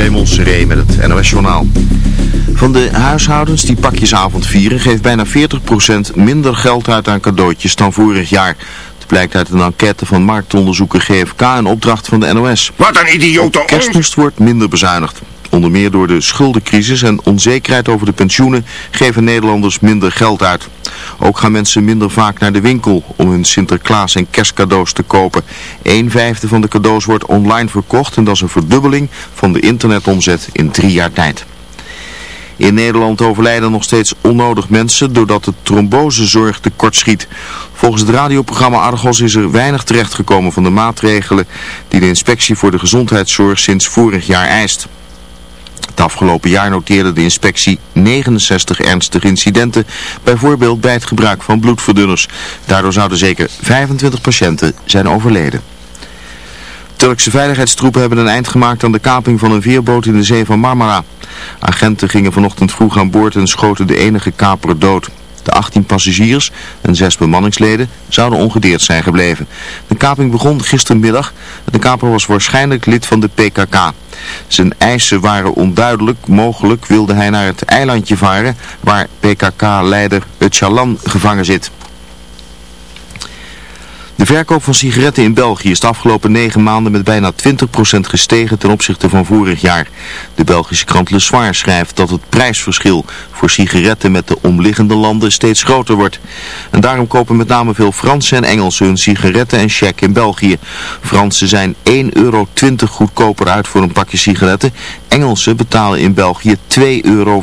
Raymond Seré met het NOS Journaal. Van de huishoudens die pakjesavond vieren geeft bijna 40% minder geld uit aan cadeautjes dan vorig jaar. Het blijkt uit een enquête van marktonderzoeker GFK en opdracht van de NOS. Wat een idiote Kerstmis wordt minder bezuinigd. Onder meer door de schuldencrisis en onzekerheid over de pensioenen geven Nederlanders minder geld uit. Ook gaan mensen minder vaak naar de winkel om hun Sinterklaas en kerstcadeaus te kopen. Een vijfde van de cadeaus wordt online verkocht en dat is een verdubbeling van de internetomzet in drie jaar tijd. In Nederland overlijden nog steeds onnodig mensen doordat de trombosezorg tekortschiet. Volgens het radioprogramma Argos is er weinig terechtgekomen van de maatregelen die de inspectie voor de gezondheidszorg sinds vorig jaar eist. Het afgelopen jaar noteerde de inspectie 69 ernstige incidenten, bijvoorbeeld bij het gebruik van bloedverdunners. Daardoor zouden zeker 25 patiënten zijn overleden. Turkse veiligheidstroepen hebben een eind gemaakt aan de kaping van een veerboot in de zee van Marmara. Agenten gingen vanochtend vroeg aan boord en schoten de enige kaper dood. De 18 passagiers en 6 bemanningsleden zouden ongedeerd zijn gebleven. De kaping begon gistermiddag. De kaper was waarschijnlijk lid van de PKK. Zijn eisen waren onduidelijk. Mogelijk wilde hij naar het eilandje varen waar PKK-leider Öcalan gevangen zit. De verkoop van sigaretten in België is de afgelopen negen maanden met bijna 20% gestegen ten opzichte van vorig jaar. De Belgische krant Le Soir schrijft dat het prijsverschil voor sigaretten met de omliggende landen steeds groter wordt. En daarom kopen met name veel Fransen en Engelsen hun sigaretten en check in België. Fransen zijn 1,20 euro goedkoper uit voor een pakje sigaretten. Engelsen betalen in België 2,95 euro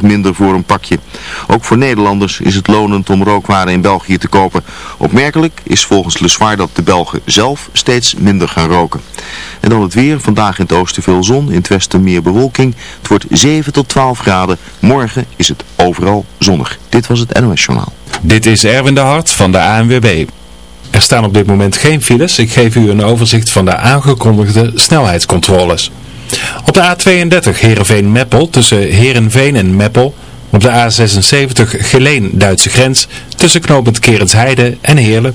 minder voor een pakje. Ook voor Nederlanders is het lonend om rookwaren in België te kopen. Opmerkelijk is volgens Le Soir dat de Belgen zelf steeds minder gaan roken. En dan het weer. Vandaag in het oosten veel zon, in het westen meer bewolking. Het wordt 7 tot 12 graden. Morgen is het overal zonnig. Dit was het NOS Journaal. Dit is Erwin de Hart van de ANWB. Er staan op dit moment geen files. Ik geef u een overzicht van de aangekondigde snelheidscontroles. Op de A32 Heerenveen-Meppel tussen Heerenveen en Meppel. Op de A76 Geleen Duitse grens tussen knooppunt Kerensheide en Heerlen.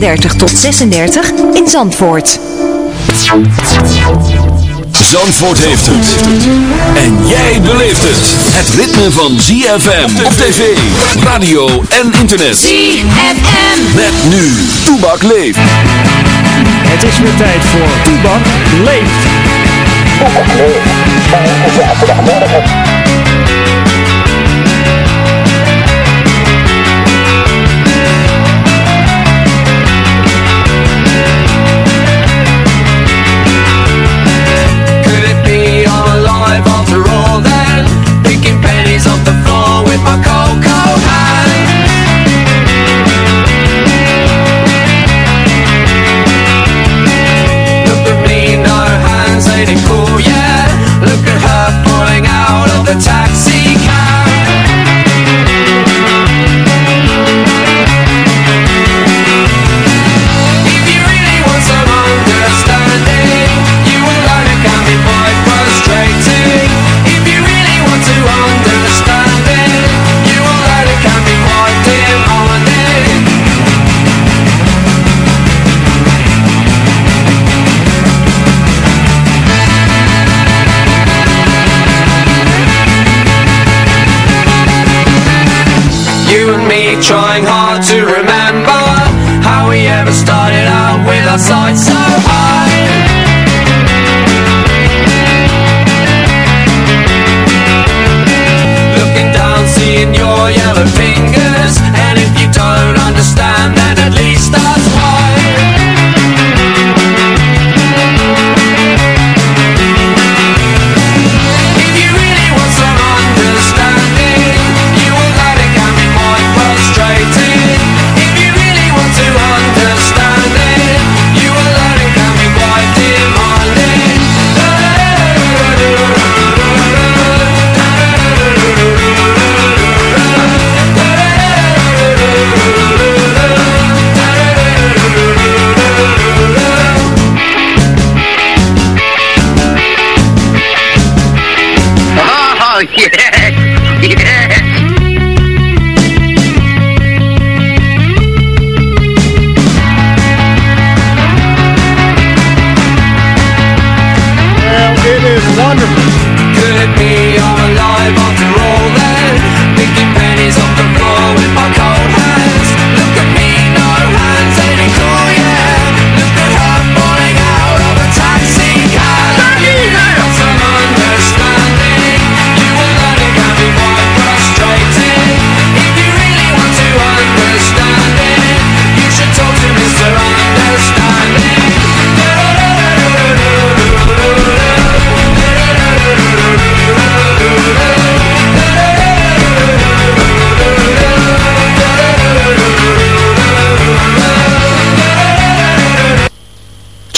tot 36 in Zandvoort. Zandvoort heeft het. En jij beleeft het. Het ritme van ZFM op tv, radio en internet. ZFM. Met nu. Toebak leeft. Het is weer tijd voor Toebak leeft. Could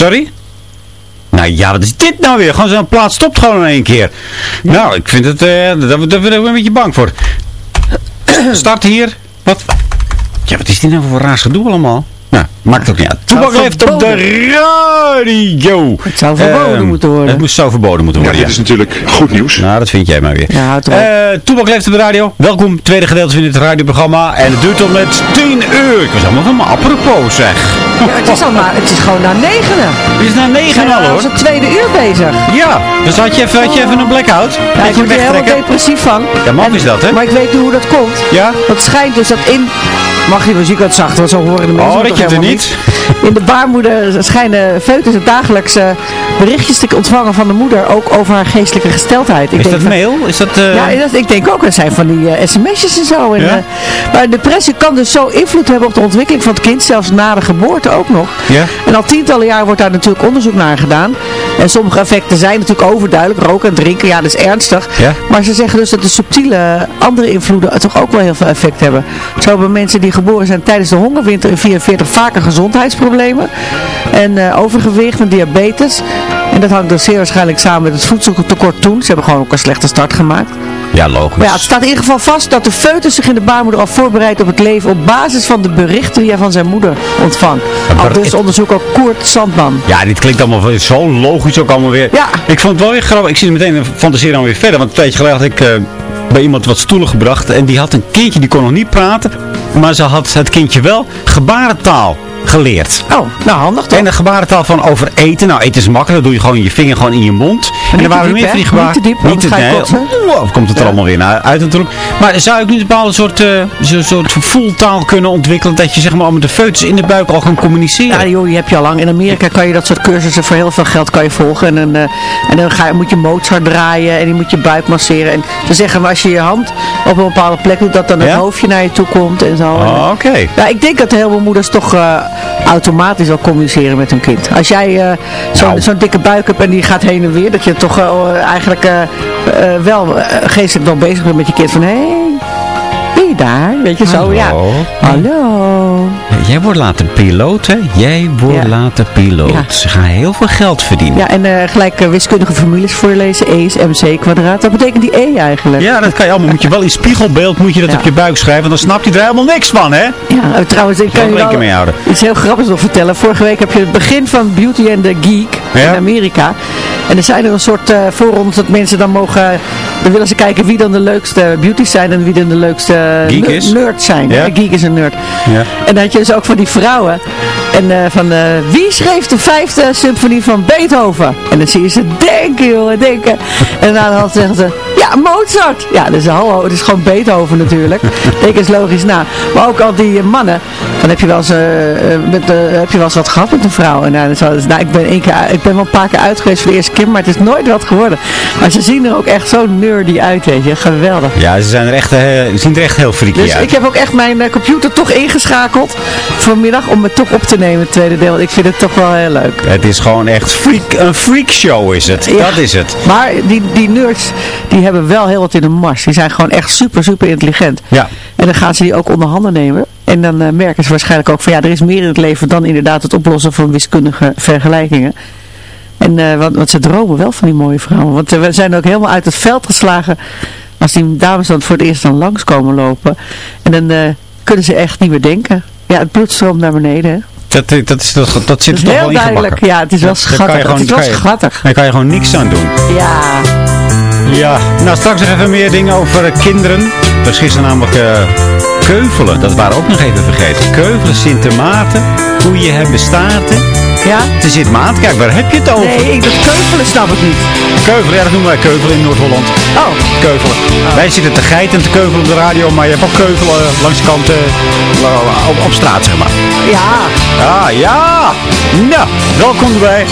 Sorry? Nou ja, wat is dit nou weer? Gewoon zo'n plaat stopt gewoon in één keer. Nou, ik vind het, eh daar, daar ben ik een beetje bang voor. Start hier. Wat? Ja, wat is dit nou voor raars gedoe allemaal? Nou, maakt ook niet uit. Toebak leeft op de radio. Het zou verboden Ehm, moeten worden. Het moest zo verboden moeten Ja, worden, dit ja. is natuurlijk goed nieuws. Nou, dat vind jij maar weer. Ja, erop. Eh Toebak leeft op de radio. Welkom, tweede gedeelte van dit radioprogramma. En het duurt tot met 10 uur. Ik was allemaal helemaal apropos, zeg. Ja, het, is al maar, het is gewoon na negenen. Het is na We 9 zijn al, al hoor. onze tweede uur bezig. Ja, dus had je even, had je even een blackout? Ja, ik je word er helemaal depressief van. Ja, man En- is dat, hè? Maar ik weet nu hoe dat komt. Ja? Want het schijnt dus dat in... Mag je muziek wat zachter, want zo horen de mensen Oh, dat je er helemaal In de baarmoeder schijnen foetussen dagelijks berichtjes te ontvangen van de moeder. Ook over haar geestelijke gesteldheid. Ik Is denk dat mail? Is dat... eh, Ja, dat, ik denk ook, dat zijn van die eh, sms'jes en zo. En, Ja? eh, maar depressie kan dus zo invloed hebben op de ontwikkeling van het kind, zelfs na de geboorte ook nog. Ja? En al tientallen jaar wordt daar natuurlijk onderzoek naar gedaan. En sommige effecten zijn natuurlijk overduidelijk. Roken en drinken, ja, dat is ernstig. Ja? Maar ze zeggen dus dat de subtiele andere invloeden toch ook wel heel veel effect hebben. Zo hebben mensen die geboren zijn tijdens de hongerwinter in 44 vaker gezondheidsproblemen. En eh, overgewicht en diabetes. En dat hangt dus zeer waarschijnlijk samen met het voedseltekort toen. Ze hebben gewoon ook een slechte start gemaakt. Ja, logisch. Maar ja, het staat in ieder geval vast dat de foetus zich in de baarmoeder al voorbereidt op het leven op basis van de berichten die hij van zijn moeder ontvangt. Al dus het- onderzoeker Koert Sandman. Ja, dit klinkt allemaal zo logisch ook allemaal weer. Ja. Ik vond het wel weer grappig. Ik zie het meteen fantaseren dan weer verder. Want een tijdje geleden had ik eh, bij iemand wat stoelen gebracht. En die had een kindje, die kon nog niet praten. Maar ze had het kindje wel gebarentaal geleerd. Oh, nou handig toch? En de gebarentaal van over eten. Nou, eten is makkelijk. Dan doe je gewoon je vinger gewoon in je mond. en te er waren meer van die gebaar. Niet te diep, je nee, kotsen. Oeh, komt het er allemaal weer naar uit natuurlijk. Maar zou ik niet een bepaalde soort, eh, zo'n soort voeltaal kunnen ontwikkelen. Dat je zeg maar al met de foetus in de buik al kan communiceren. Ja, joh, die heb je al lang. In Amerika kan je dat soort cursussen voor heel veel geld kan je volgen. En, dan, eh, en dan ga je, moet je Mozart draaien en die moet je buik masseren. En ze zeggen, maar als je je hand op een bepaalde plek doet, dat dan het Ja? hoofdje naar je toe komt en zo. Oh, Oké. Ja, ik denk dat heel veel moeders toch eh, automatisch al communiceren met hun kind. Als jij eh, zo'n Nou. zo'n dikke buik hebt en die gaat heen en weer, dat je toch eh, eigenlijk eh, wel geestelijk wel bezig bent met je kind. Van, hé, hey, daar? Weet je zo, ja. Hallo. Jij wordt later piloot, hè? Jij wordt Ja. later piloot. Ja. Ze gaan heel veel geld verdienen. Ja, en eh, gelijk eh, wiskundige formules voorlezen. E is mc kwadraat. Wat betekent die E eigenlijk? Ja, dat kan je allemaal. Moet je wel in spiegelbeeld moet je dat Ja. op je buik schrijven. Dan snap je er helemaal niks van, hè? Ja, eh, trouwens, ik kan Wel je rekening mee wel houden. iets heel grappigs nog vertellen. Vorige week heb je het begin van Beauty and the Geek in Amerika. En er zijn er een soort uh, voorrondes dat mensen dan mogen... Dan willen ze kijken wie dan de leukste beauties zijn en wie dan de leukste Geek ner- is? nerds zijn. Ja. Geek is een nerd. Ja. En dan had je dus ook van die vrouwen. En eh, van eh, wie schreef de vijfde symfonie van Beethoven? En dan zie je ze denken, jongen, denken. En daarna dan zeggen ze, ja, Mozart. Ja, dus hallo, het is gewoon Beethoven natuurlijk. Denk eens logisch na. Maar ook al die mannen. Dan heb je wel eens, eh, eh, met, eh, heb je wel eens wat gehad met een vrouw. En nou, is- nou, ik, ben één keer, ik ben wel een paar keer uit geweest voor de eerste keer. Maar het is nooit wat geworden. Maar ze zien er ook echt zo nerdy uit, weet je. Geweldig. Ja, ze, zijn er echt, zien er echt heel freaky Dus uit. ik heb ook echt mijn computer toch ingeschakeld vanmiddag om het toch op te nemen, het tweede deel. Ik vind het toch wel heel leuk. Het is gewoon echt freak, een freakshow is het. Ja. Dat is het. Maar die, die nerds, die hebben wel heel wat in de mars. Die zijn gewoon echt super, super intelligent. Ja. En dan gaan ze die ook onder handen nemen. En dan eh, merken ze waarschijnlijk ook van ja, er is meer in het leven dan inderdaad het oplossen van wiskundige vergelijkingen. En eh, want, want ze dromen wel van die mooie vrouwen. Want we zijn ook helemaal uit het veld geslagen als die dames dan voor het eerst dan langskomen lopen. En dan eh, kunnen ze echt niet meer denken. Ja, het bloed stroomt naar beneden. Hè? Dat, dat, dat, is, dat, dat Dat zit is er toch heel duidelijk. Ja, het is wel schattig. gewoon- Het is wel schattig. Daar kan je gewoon niks aan doen. Ja. Ja, nou straks nog even meer dingen over kinderen. Er is gisteren namelijk eh, keuvelen, dat waren we ook nog even vergeten. Keuvelen, Sint Maarten, koeien hebben staarten. Ja? Het is Sint Maarten, kijk, waar heb je het over? Nee, ik, dat keuvelen snap ik niet. Keuvelen, ja, dat noemen wij keuvelen in Noord-Holland. Oh. Keuvelen. Wij zitten te geiten en te keuvelen op de radio, maar je hebt ook keuvelen eh, langs de kant eh, op, op straat, zeg maar. Ja. Ah, ja! Nou, welkom erbij.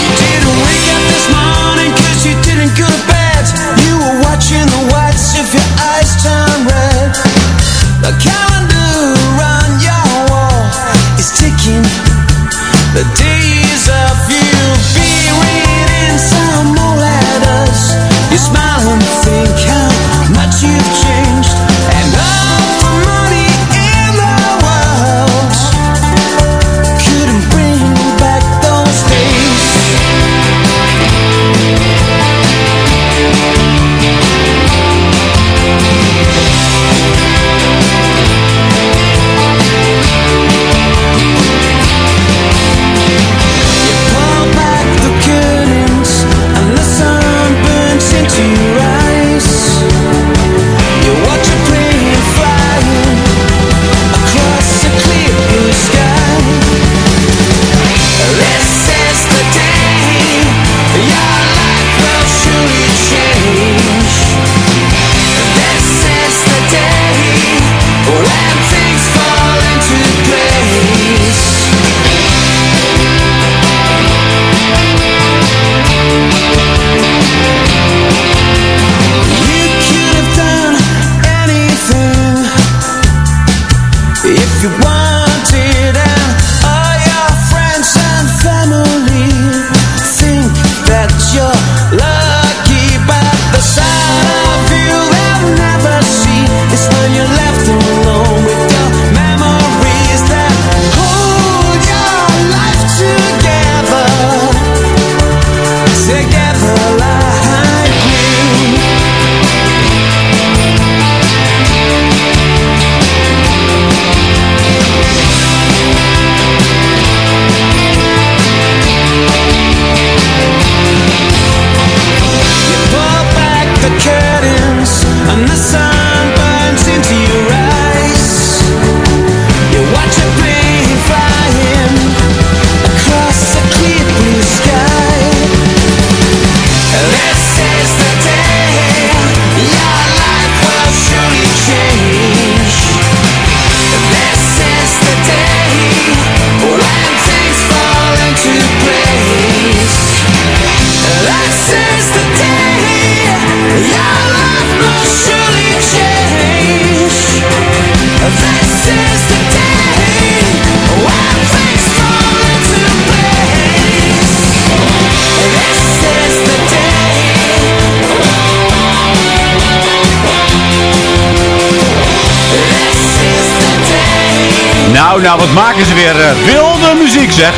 Nou, wat maken ze weer eh, wilde muziek, zeg.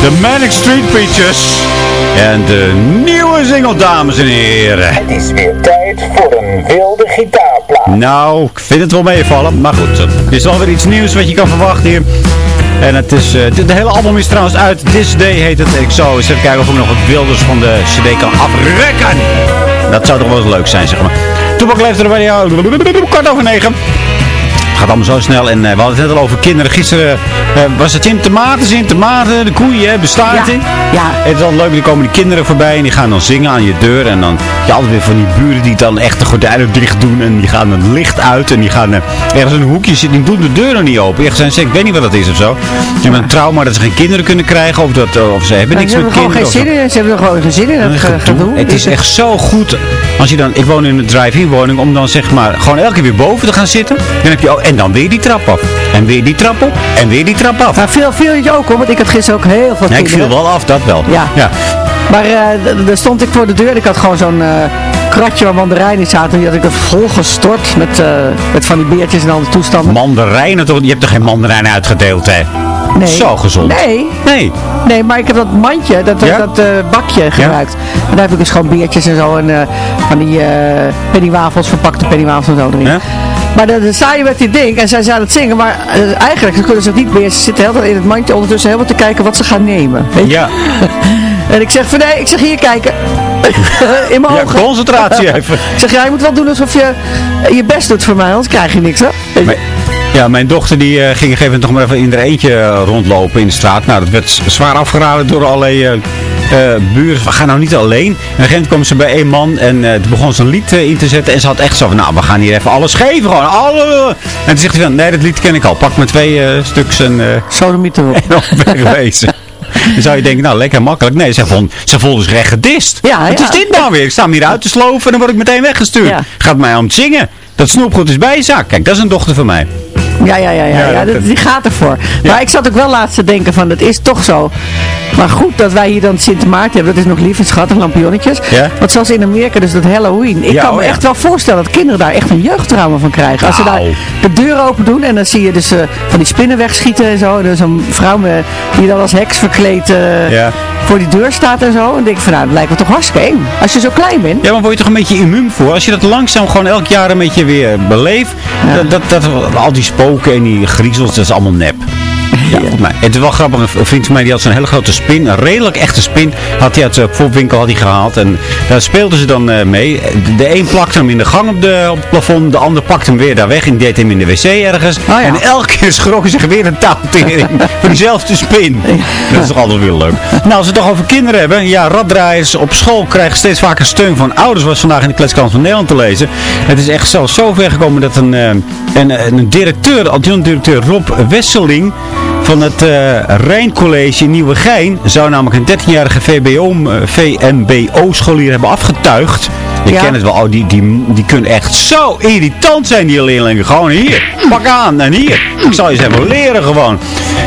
De Manic Street Preachers. En de nieuwe single, dames en heren. Het is weer tijd voor een wilde gitaarplaat. Nou, ik vind het wel meevallen. Maar goed, het is alweer iets nieuws wat je kan verwachten hier. En het is, eh, de, de hele album is trouwens uit. This Day heet het. Ik zal eens even kijken of ik nog wat wilders van de cd kan afrekken. Dat zou toch wel eens leuk zijn, zeg maar. Toepak leeft er bij jou. Kwart over negen. Het gaat allemaal zo snel. En eh, we hadden het net al over kinderen. Gisteren eh, was het Sint Maarten, Sint Maarten, de koeien, hè, bestaat in. Ja. Het is altijd leuk, er komen die kinderen voorbij en die gaan dan zingen aan je deur. En dan je altijd weer van die buren die dan echt de gordijnen dicht doen. En die gaan het licht uit. En die gaan eh, ergens in een hoekje zitten. Die doen de deur nog niet open. Echt zijn ze, ik weet niet wat dat is of zo. Ze hebben een trauma dat ze geen kinderen kunnen krijgen. Of, dat, eh, of ze hebben Maar niks ze met hebben gewoon kinderen. geen zin in. Ze hebben er gewoon geen zin in. Dat ge- gedoe. Het is echt zo goed. Als je dan, ik woon in een drive-in woning, om dan zeg maar gewoon elke keer weer boven te gaan zitten. Dan heb je, oh, en dan weer die trap af. En weer die trap op. En weer die trap af. Maar veel, veel je ook hoor, want ik had gisteren ook heel veel Ja, ik viel wel af, dat wel. Ja. ja. Maar eh, daar stond ik voor de deur en ik had gewoon zo'n eh, kratje waar mandarijnen in zaten. Die had ik er volgestort met, eh, met van die beertjes en al die toestanden. Mandarijnen toch? Je hebt toch geen mandarijnen uitgedeeld, hè? Nee. Zo gezond. Nee. Nee. Nee, maar ik heb dat mandje, dat, dat, Ja? dat, eh, bakje gebruikt. En daar heb ik dus gewoon beertjes en zo en eh, van die eh pennywafels, verpakte pennywafels en zo erin. Ja? Maar dan sta je met dit ding en zij zijn aan het zingen, maar eigenlijk kunnen ze het niet meer. Ze zitten heel in het mandje ondertussen helemaal te kijken wat ze gaan nemen. Weet je? Ja. En ik zeg van nee, ik zeg hier kijken. In mijn Ja, ogen. concentratie even. Ik zeg, ja, je moet wel doen alsof je je best doet voor mij, anders krijg je niks, hè? Maar- ja, mijn dochter die eh, ging op een gegeven moment nog maar even in haar eentje eh, rondlopen in de straat. Nou, dat werd zwaar afgeraden door allerlei eh, buren. Van, Ga nou niet alleen. En op een gegeven moment kwam ze bij één man en toen begon ze een lied in te zetten. En ze had echt zo van, nou, we gaan hier even alles geven gewoon. Alle... En toen zegt hij van, nee, dat lied ken ik al. Pak maar twee stuks en... eh Sodomiet erop. en dan wegwezen. Dan zou je denken, nou lekker makkelijk. Nee, ze, vond, ze voelde zich echt gedist. Ja, Wat ja. is dit nou weer? Ik sta me hier uit te sloven en dan word ik meteen weggestuurd. Ja. Gaat mij om het zingen. Dat snoepgoed is bij je zak. Kijk, dat is een dochter van mij. Ja, ja, ja, ja, Ja, ja, dat- dat- die gaat ervoor. Maar ik zat ook wel laatst te denken van, het is toch zo. Maar goed dat wij hier dan Sint Maarten hebben, dat is nog lief en schattig, lampionnetjes. Ja. Want zoals in Amerika, dus dat Halloween. Ik Ja, kan oh me ja. echt wel voorstellen dat kinderen daar echt een jeugdtrauma van krijgen. Als ze daar Nou. de deur open doen en dan zie je dus eh, van die spinnen wegschieten en zo. En dan zo'n vrouw die dan als heks verkleed eh, voor die deur staat en zo. En dan denk ik van, nou, dat lijkt me toch hartstikke eng. Als je zo klein bent. Ja, maar word je toch een beetje immuun voor? Als je dat langzaam gewoon elk jaar een beetje weer beleeft. Dat, dat, dat, al die spoken en die griezels, dat is allemaal nep. Ja, mij. Het is wel grappig, een vriend van mij die had zo'n hele grote spin, een redelijk echte spin, had hij uit de popwinkel had hij gehaald. En daar speelden ze dan eh, mee. De, een plakte hem in de gang op, de, op het plafond, de ander pakte hem weer daar weg en deed hem in de wc ergens. ja. En elke keer schrok zich weer een touwtering voor diezelfde spin. Dat is toch altijd weer leuk. Nou, als we het toch over kinderen hebben. Ja, raddraaiers op school krijgen steeds vaker steun van ouders. Was vandaag in de kletskant van Nederland te lezen. Het is echt zelfs zo ver gekomen dat een, eh, een, een directeur, adjunct-directeur Rob Wesseling van het eh Rijncollege in Nieuwegein zou namelijk een 13-jarige VBO, eh, VMBO-scholier hebben afgetuigd. Je Ja. kent het wel, oh, die, die, die kunnen echt zo irritant zijn, die leerlingen. Gewoon hier, pak aan en hier. Ik zal je eens even leren gewoon.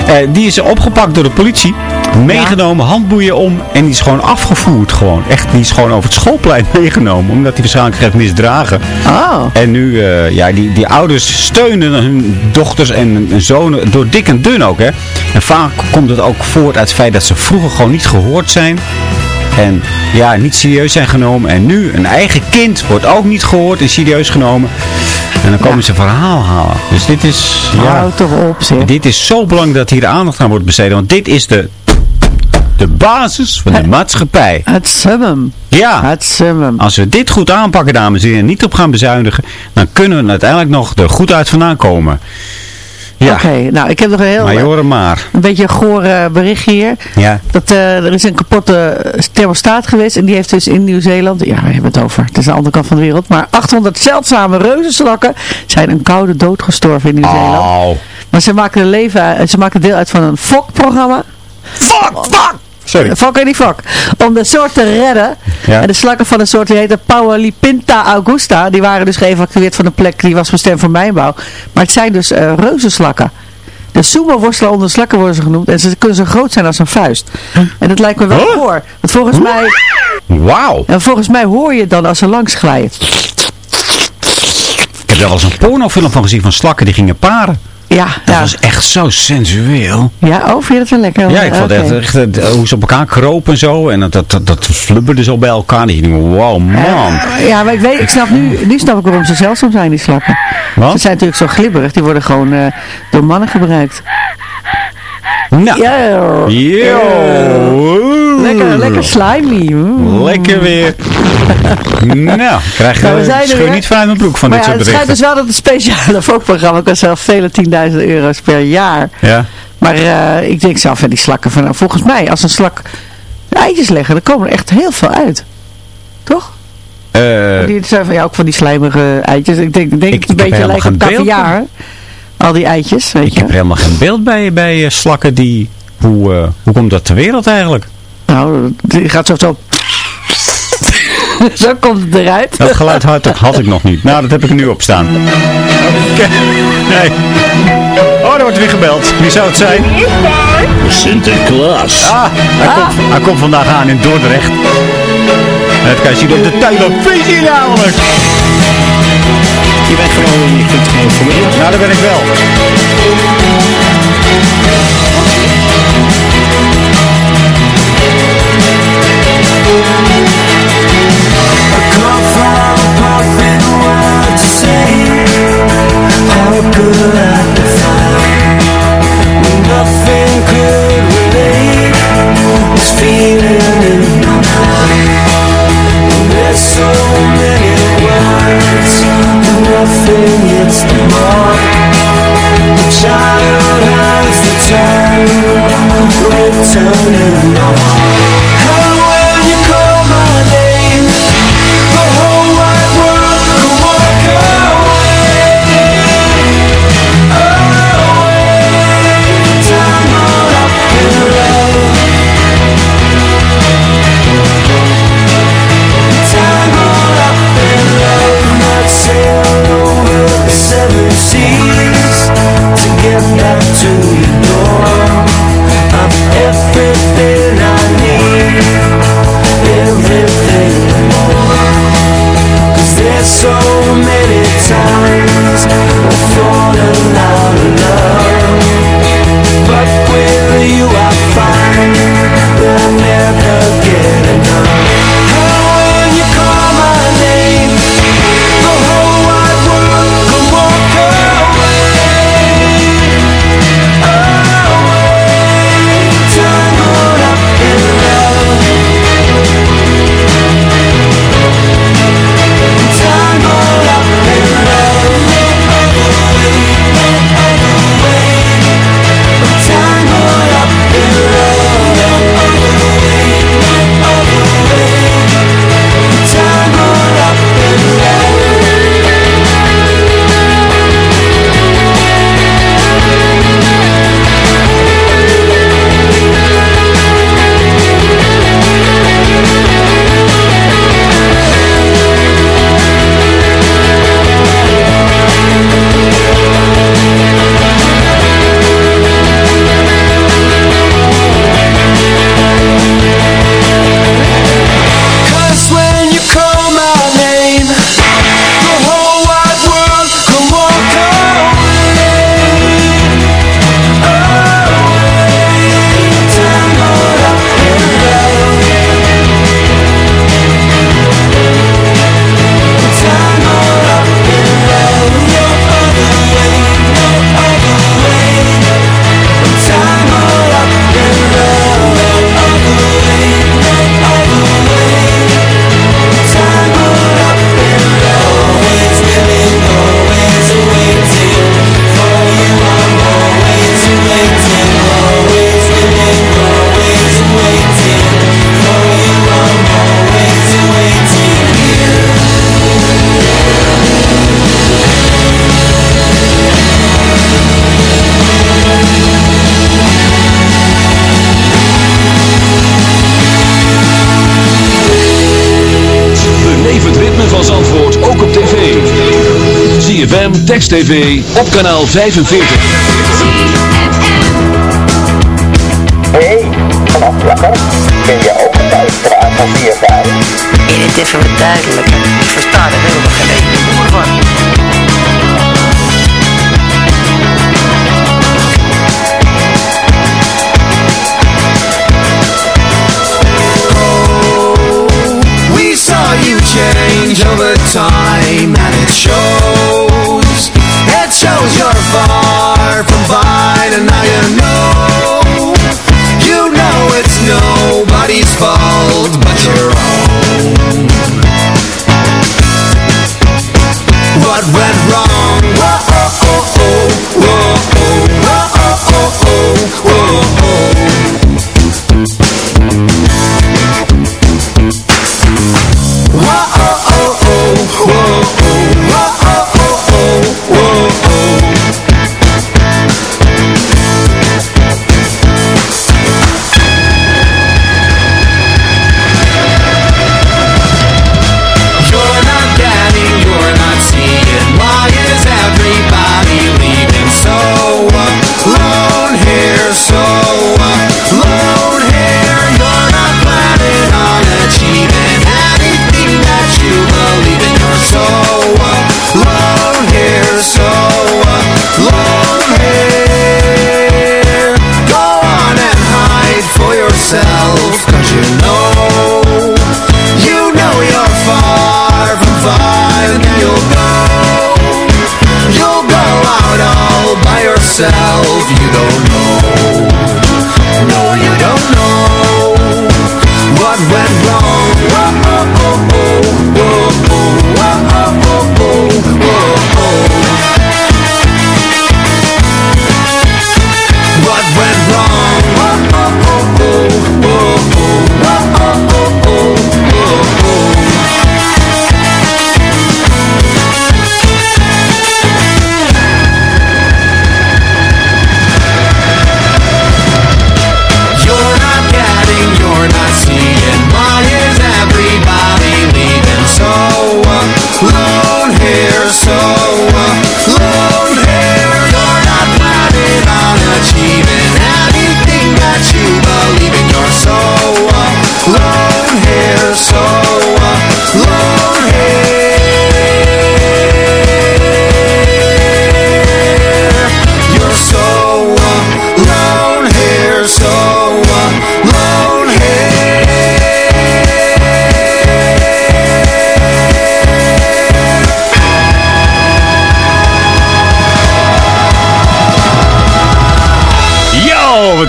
Eh, die is opgepakt door de politie, meegenomen, handboeien om en die is gewoon afgevoerd gewoon. Echt, die is gewoon over het schoolplein meegenomen, omdat hij waarschijnlijk heeft misdragen. Oh. En nu, eh, ja, die, die ouders steunen hun dochters en hun zonen door dik en dun ook, hè. En vaak komt het ook voort uit het feit dat ze vroeger gewoon niet gehoord zijn. En ja, niet serieus zijn genomen. En nu, een eigen kind wordt ook niet gehoord en serieus genomen. En dan komen ze verhaal halen. Dus dit is, ja, Houd toch op, zeg. dit is zo belangrijk dat hier aandacht aan wordt besteed. Want dit is de, de basis van de maatschappij. Het summum. Ja. Het summum. Als we dit goed aanpakken, dames en heren, niet op gaan bezuinigen, dan kunnen we uiteindelijk nog er goed uit vandaan komen. Ja, Oké, nou ik heb nog een heel... maar je hoort hem maar. een beetje een goor eh, bericht hier. Ja. Dat, eh, er is een kapotte thermostaat geweest en die heeft dus in Nieuw-Zeeland, ja we hebben het over, het is de andere kant van de wereld, maar 800 zeldzame reuzenslakken zijn een koude dood gestorven in Nieuw-Zeeland. Oh. Maar ze maken, leven, ze maken deel uit van een FOK-programma. Fuck, fuck! Sorry. Die fok. Om de soort te redden. Ja. En de slakken van de soort die heette Pauwalipinta augusta. Die waren dus geëvacueerd van een plek die was bestemd voor mijnbouw. Maar het zijn dus eh reuzenslakken. De sumo-worstelen onder de slakken worden ze genoemd. En ze kunnen zo groot zijn als een vuist. En dat lijkt me wel Huh? voor. Want volgens mij, Wauw. en volgens mij hoor je het dan als ze langs glijden. Ik heb er wel eens een pornofilm van gezien van slakken die gingen paren. Ja, Dat ja. was echt zo sensueel. ja, oh, vind je dat wel lekker? Ja, ik vond echt, echt eh, hoe ze op elkaar kropen en zo. En dat, dat, dat, dat flubberde zo bij elkaar. Denk, wow, man. Ja, maar ik weet, ik snap nu, nu snap ik waarom ze zeldzaam zijn, die slakken. Wat? Ze zijn natuurlijk zo glibberig, die worden gewoon eh, door mannen gebruikt. Nou. Yo. Lekker, lekker slimy. Mm. Lekker weer. nou, krijg je Nou, scheur weer. niet vanuit mijn broek van maar dit ja, soort het schijnt berichten. dus wel dat het speciale volkprogramma kost zelf vele tienduizenden euro's per jaar. Ja. Maar eh, ik denk zelf, ja, die slakken van, nou, volgens mij, als een slak eitjes leggen, dan komen er echt heel veel uit. Toch? Eh, die zijn van, ja, ook van die slijmige eitjes. Ik denk, denk Ik- het een beetje lijkt op geen beeld. Al die eitjes, weet ik je. heb er helemaal geen beeld bij, bij eh, slakken die... Hoe, eh, hoe komt dat ter wereld eigenlijk? Nou, die gaat zo zo... zo komt het eruit. Dat geluid had, had ik nog niet. Nou, dat heb ik er nu op staan. Oké. Nee. Oh, er wordt weer gebeld. Wie zou het zijn? Sinterklaas. Ah, hij, Komt, hij komt vandaag aan in Dordrecht. En dat kan je zien op de televisie namelijk. Je bent gewoon, je kunt mij. Nou, dat ben ik wel. Mind TV op kanaal 45. Hey, vanaf wakker ben je ook een luisteraar van In Het is wat duidelijker. Ik versta er helemaal geen ene woord van. We saw you change over time and it shows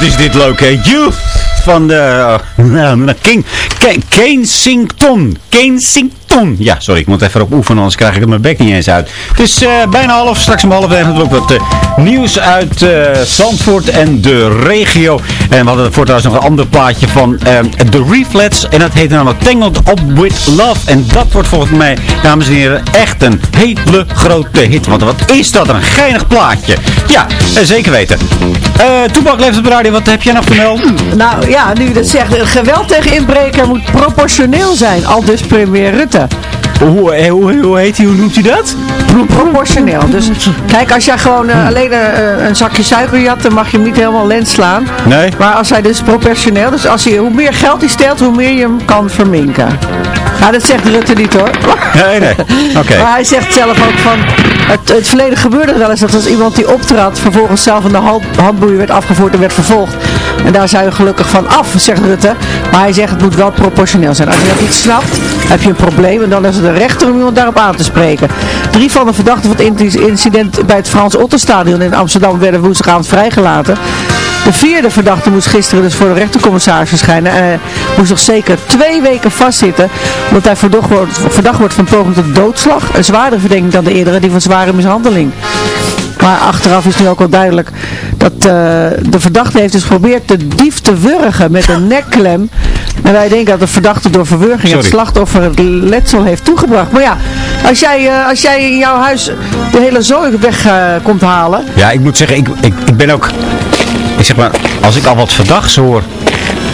is dit leuk, hè? Youth van de uh, King, Kensington. Kensington. Ja, sorry, ik moet even op oefenen, anders krijg ik het mijn bek niet eens uit. Het is uh, bijna half, straks om half negen ook wat uh, nieuws uit Zandvoort en de regio. En we hadden voor trouwens nog een ander plaatje van The Reflets. En dat heet namelijk Tangled Up With Love. En dat wordt volgens mij, dames en heren, echt een hele grote hit. Want wat is dat, een geinig plaatje. Ja, zeker weten. Toepak op de radio, wat heb jij nog vermeld? Nou ja, nu dat zegt, geweld tegen inbreker moet proportioneel zijn. Al dus premier Rutte. Hoe, hoe, hoe heet hij, hoe noemt hij dat? Proportioneel. Dus kijk, als jij gewoon uh, alleen uh, een zakje suiker jat, dan mag je hem niet helemaal lens slaan. Nee. Maar als hij dus proportioneel, dus als hij, hoe meer geld hij stelt, hoe meer je hem kan verminken. Nou, dat zegt Rutte niet hoor. Nee, nee. Oké. Maar hij zegt zelf ook van, het, het verleden gebeurde wel eens dat als iemand die optrad, vervolgens zelf in de hand, handboeien werd afgevoerd en werd vervolgd. En daar zijn we gelukkig van af, zegt Rutte. Maar hij zegt het moet wel proportioneel zijn. Als je dat niet snapt, heb je een probleem en dan is het de rechter om iemand daarop aan te spreken. Drie van de verdachten van het incident bij het Frans Otterstadion in Amsterdam werden woensdagavond vrijgelaten. De vierde verdachte moest gisteren dus voor de rechtercommissaris verschijnen. En moest nog zeker twee weken vastzitten. Omdat hij verdacht wordt, van poging tot doodslag. Een zwaardere verdenking dan de eerdere, die van zware mishandeling. Maar achteraf is nu ook wel duidelijk dat uh, de verdachte heeft dus geprobeerd de dief te wurgen met een nekklem. En wij denken dat de verdachte door verwurging Sorry. het slachtoffer het letsel heeft toegebracht. Maar ja, als jij, uh, als jij in jouw huis de hele zooi weg uh, komt halen. Ja, ik moet zeggen, ik, ik, ik ben ook... Ik zeg maar, als ik al wat verdachts hoor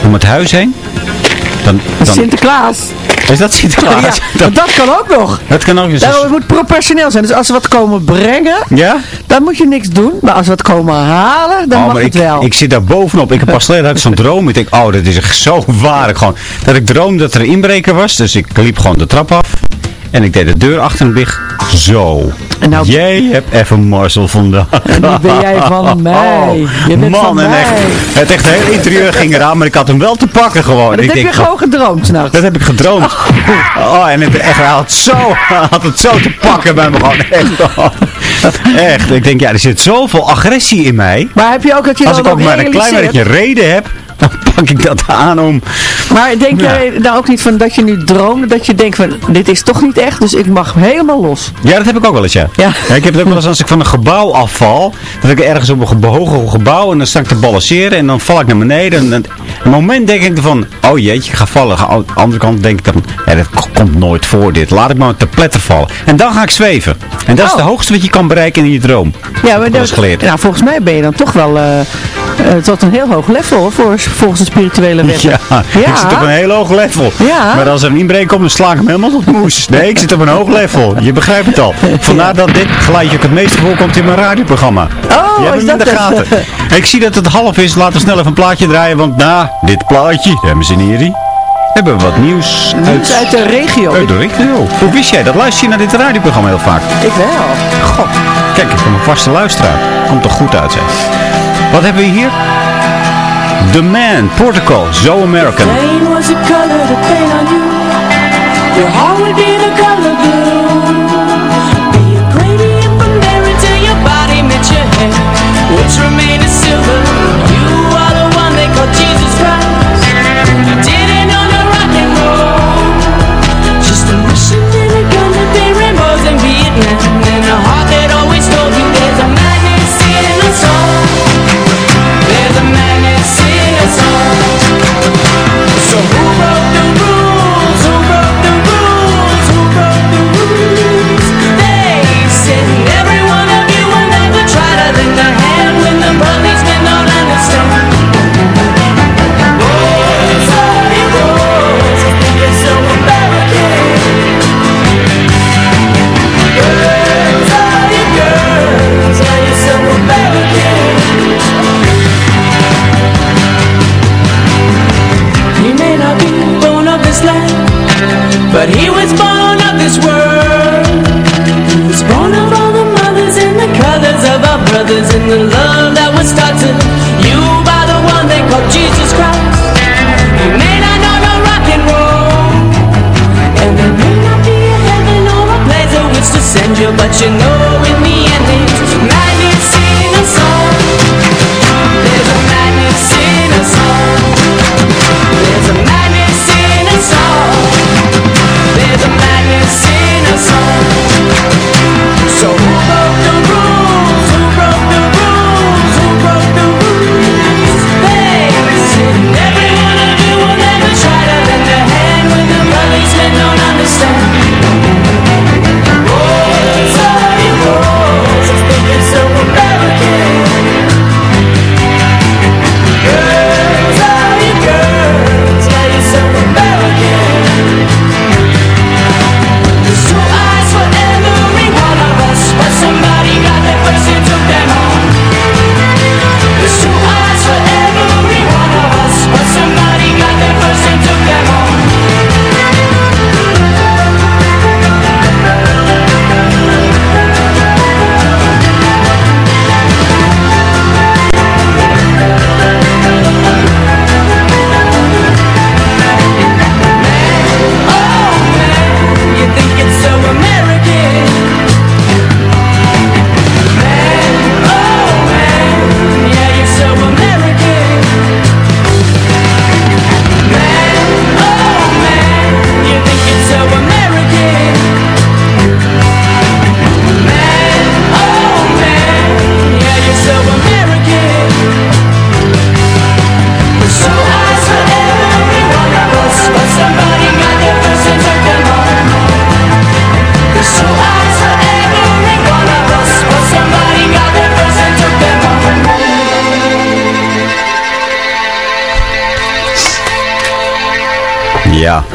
om het huis heen... Dan, dan... Sinterklaas. Is dat Sinterklaas? Ja, dat, dat kan ook nog. Dat kan ook nog. Het moet proportioneel zijn. Dus als ze wat komen brengen, ja? dan moet je niks doen. Maar als ze wat komen halen, dan oh, mag maar het ik, wel. Ik zit daar bovenop. Ik heb pas geleden zo'n droom. Ik denk, oh, dat is echt zo waar. Ik gewoon, dat ik droomde dat er een inbreker was. Dus ik liep gewoon de trap af. En ik deed de deur achter me dicht. Zo. En nou, jij hebt even Marcel vandaag. En nu ben jij van mij. Je bent Man, van en mij. echt, het echt hele interieur ging eraan, maar ik had hem wel te pakken gewoon. Maar dat ik heb denk, je gewoon gedroomd s'nachts. Dat heb ik gedroomd. Oh, en het, echt, hij had, zo, had het zo te pakken bij me gewoon. Echt, oh. echt. Ik denk, ja, er zit zoveel agressie in mij. Maar heb je ook dat je Als dan ik ook maar een klein beetje reden heb, dan pak ik dat aan om... Maar denk Ja. jij nou ook niet van dat je nu droomde, dat je denkt van, dit is toch niet echt, dus ik mag helemaal los. Ja, dat heb ik ook wel eens, ja. Ja. ik heb het ook wel eens als ik van een gebouw afval. Dat ik ergens op een ge- hoger gebouw en dan sta ik te balanceren en dan val ik naar beneden. En dan, een moment denk ik van, oh jeetje, ik ga vallen. Aan de andere kant denk ik dan, ja, dat komt nooit voor dit. Laat ik maar te pletter vallen. En dan ga ik zweven. En dat is Oh. de hoogste wat je kan bereiken in je droom. Ja, maar dat, geleerd. nou, volgens mij ben je dan toch wel eh, eh, tot een heel hoog level hoor, voor, volgens de spirituele wetten. Ja, ik zit op een heel hoog level. Ja. Maar als er een inbreker komt, dan sla ik hem helemaal tot moes. Nee, ik zit op een hoog level. Je begrijpt het al. Vandaar dat dit geluidje ook het meeste voorkomt in mijn radioprogramma. Oh, Je is in dat de het? gaten. Ik zie dat het half is. Laten we snel even een plaatje draaien. Want na dit plaatje, dames en heren, hebben we wat nieuws Nieuws uit de regio. uit de regio. Hoe wist jij dat? Luister je naar dit radioprogramma heel vaak? Ik wel. God, kijk, ik ben een vaste luisteraar. Komt toch goed uit, zeg. Wat hebben we hier? The Man, Portugal, So American. But he was born of this world. He was born of all the mothers and the colors of our brothers and the love that was to you by the one they call Jesus Christ. He may not know no rock and roll, and there may not be a heaven or a place in which to send you, but you know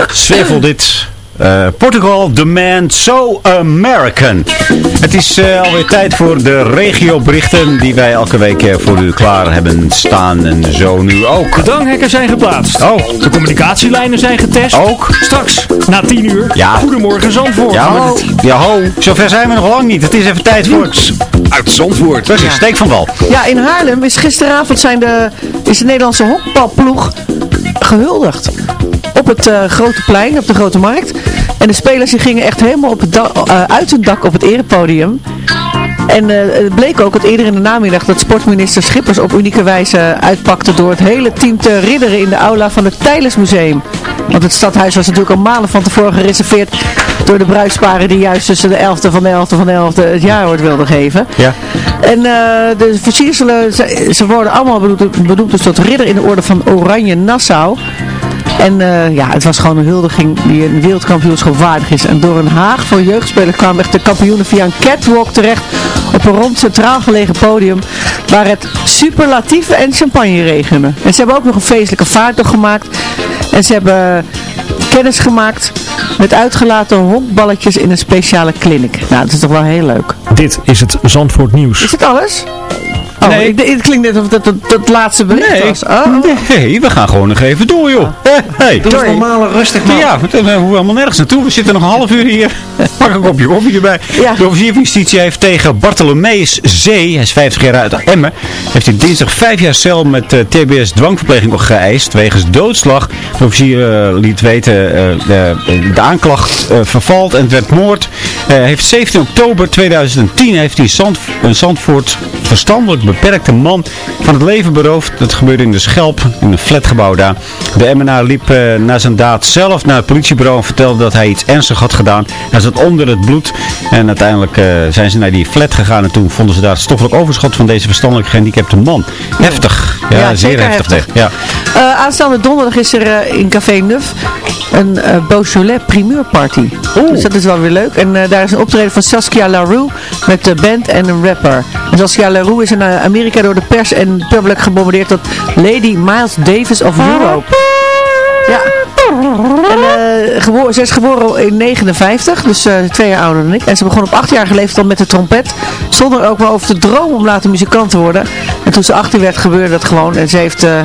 Ja, zwivel dit. Eh, Portugal, The Man So American. Het is eh, alweer tijd voor de regioberichten die wij elke week eh, voor u klaar hebben staan. En zo nu ook. De dranghekken zijn geplaatst. Oh. De communicatielijnen zijn getest. Ook. Straks, na 10 uur, Ja. Goedemorgen Zandvoort. Ja, Ho. ja, ho. Zover zijn we nog lang niet. Het is even tijd voor Uit Zandvoort. Precies, steek van wal. Ja, in Haarlem is gisteravond zijn de, is de Nederlandse honkbalploeg gehuldigd. Op het eh, grote plein, op de grote markt. En de spelers die gingen echt helemaal op het eh, uit hun dak op het erepodium. En eh, het bleek ook het eerder in de namiddag dat sportminister Schippers op unieke wijze uitpakte door het hele team te ridderen in de aula van het Tijlersmuseum. Want het stadhuis was natuurlijk al maanden van tevoren gereserveerd door de bruidsparen die juist tussen de 11e van de 11e van de 11e het jaarwoord wilden geven. Ja. En de versierselen, ze, ze worden allemaal benoemd, benoemd dus tot ridder in de orde van Oranje Nassau. En eh, ja, het was gewoon een huldiging die een wereldkampioenschap waardig is. En door een haag voor jeugdspelers kwamen echt de kampioenen via een catwalk terecht op een rond centraal gelegen podium waar het superlatieve en champagne regenen. En ze hebben ook nog een feestelijke vaarttocht gemaakt. En ze hebben kennis gemaakt met uitgelaten honkballetjes in een speciale clinic. Nou, dat is toch wel heel leuk. Dit is het Zandvoort nieuws. Is het alles? Oh, Nee. ik, het klinkt net of dat het, het laatste bericht Nee, was. Oh. nee, we gaan gewoon nog even door, joh. Hey. Doe eens normale, rustig man. Ja, we we hoeven helemaal nergens naartoe. We zitten nog een half uur hier. Pak een kopje koffie erbij. Ja. De officier van justitie heeft tegen Bartholomeus Zee, hij is 50 jaar uit Emmen, heeft hij dinsdag vijf jaar cel met eh, TBS dwangverpleging geëist wegens doodslag. De officier eh, liet weten, eh, de, de aanklacht eh, vervalt en het werd moord. Eh, heeft 17 oktober 2010 heeft hij Zand, een Zandvoort verstandelijk beperkte man van het leven beroofd. Dat gebeurde in de Schelp, in een flatgebouw daar. De Emmenaar liep eh, na zijn daad zelf naar het politiebureau en vertelde dat hij iets ernstig had gedaan. Hij zat onder het bloed en uiteindelijk eh, zijn ze naar die flat gegaan en toen vonden ze daar stoffelijk overschot van deze verstandelijk gehandicapte man. Heftig. Ja, Ja, zeer heftig. heftig. Ja. Eh, aanstaande donderdag is er in Café Nuf een Beaujolais primeurparty. Dus dat is wel weer leuk. En daar is een optreden van Saskia LaRue met de band en een rapper. En Saskia LaRue is eh, Amerika door de pers en public gebombardeerd tot Lady Miles Davis of Europe. Ja. En eh, ze is geboren in 59, dus eh, twee jaar ouder dan ik. En ze begon op achtjarige leeftijd al met de trompet. Zonder ook maar over te dromen om later muzikant te worden. En toen ze 18 werd gebeurde dat gewoon. En ze heeft eh,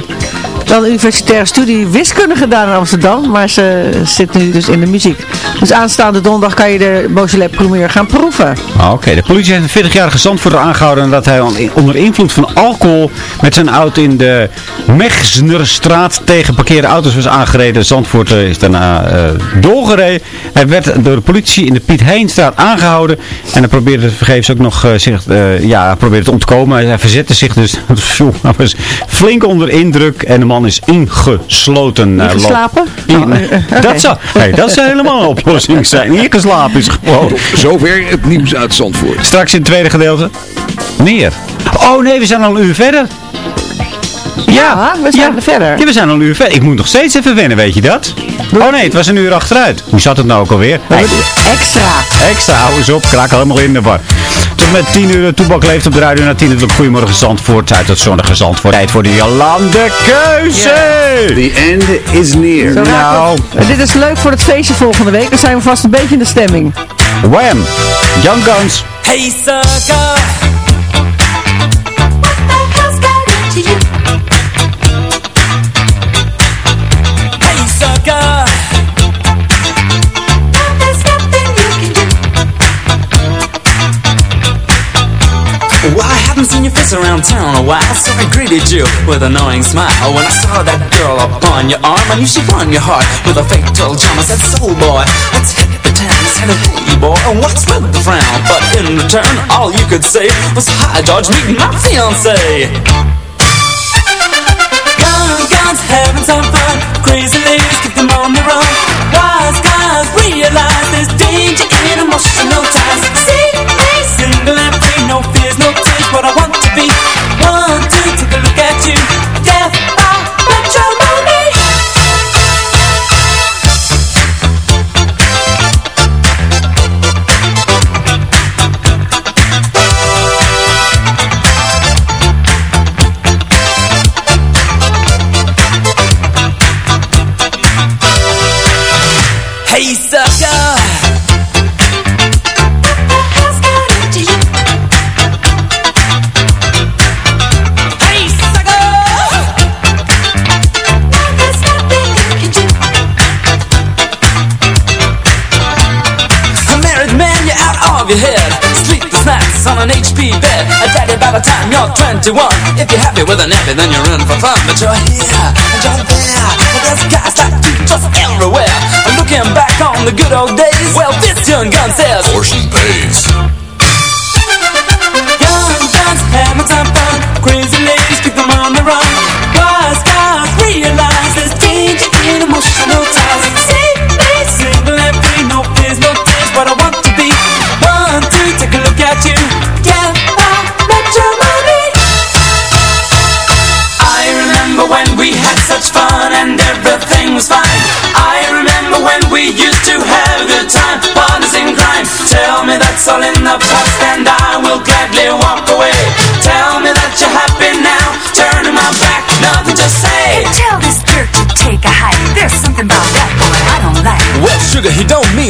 wel een universitaire studie wiskunde gedaan in Amsterdam. Maar ze zit nu dus in de muziek. Dus aanstaande donderdag kan je de Beaujolais primeur gaan proeven. Ah, Oké, de politie heeft een 40-jarige Zandvoorter aangehouden nadat hij on- onder invloed van alcohol met zijn auto in de Mechsnerstraat tegen parkeerde auto's was aangereden. Zandvoorter is daarna eh, doorgereden. Hij werd door de politie in de Piet Heinstraat aangehouden en hij probeerde vergeefs ook nog eh, zich, eh, ja, probeerde te ontkomen. Hij verzette zich dus, was flink onder indruk en de man is ingesloten. eh, Ingeslapen? In- Oh, dat, zou, hey, dat zou helemaal een oplossing zijn. Ingeslapen is gewoon. Zover het nieuws uit Zandvoort. Straks in het tweede gedeelte. Meer. Oh nee, we zijn al een uur verder. Ja, we zijn er verder. Ja, we zijn al een uur verder. Ik moet nog steeds even wennen, weet je dat? Oh nee, het was een uur achteruit. Hoe zat het nou ook alweer? Hey, Extra. extra, hou eens op. Kraak helemaal in de war. Tot met 10 uur de toebak leeft op de radio. Na 10 uur de Goedemorgen Zandvoort. Uit het zonnige Zandvoort. Tijd voor de Jolande Keuze. The end is near. Zo Nou, het. Dit is leuk voor het feestje volgende week. Dan zijn we vast een beetje in de stemming. Wham. Young Guns. Hey sucker town a while, so I greeted you with a knowing smile. When I saw that girl upon your arm, I knew she won your heart with a fatal charm. I said, Soul boy, let's hit the town. I said, Hey boy, and what's with the frown? But in return, all you could say was, Hi, George, meet my fiance. Guns, guns, having some fun. Crazy ladies, keep them on the run. Wise guys realize there's danger in emotional ties. See Sleepless on an HP bed. A daddy by the time you're 21. If you're happy with a nappy, then you're in for fun. But you're here and you're there. And there's guys like you just everywhere. And looking back on the good old days, well, this young gun says, Portion pays. Young guns having some fun. Crazy ladies keep them on the run.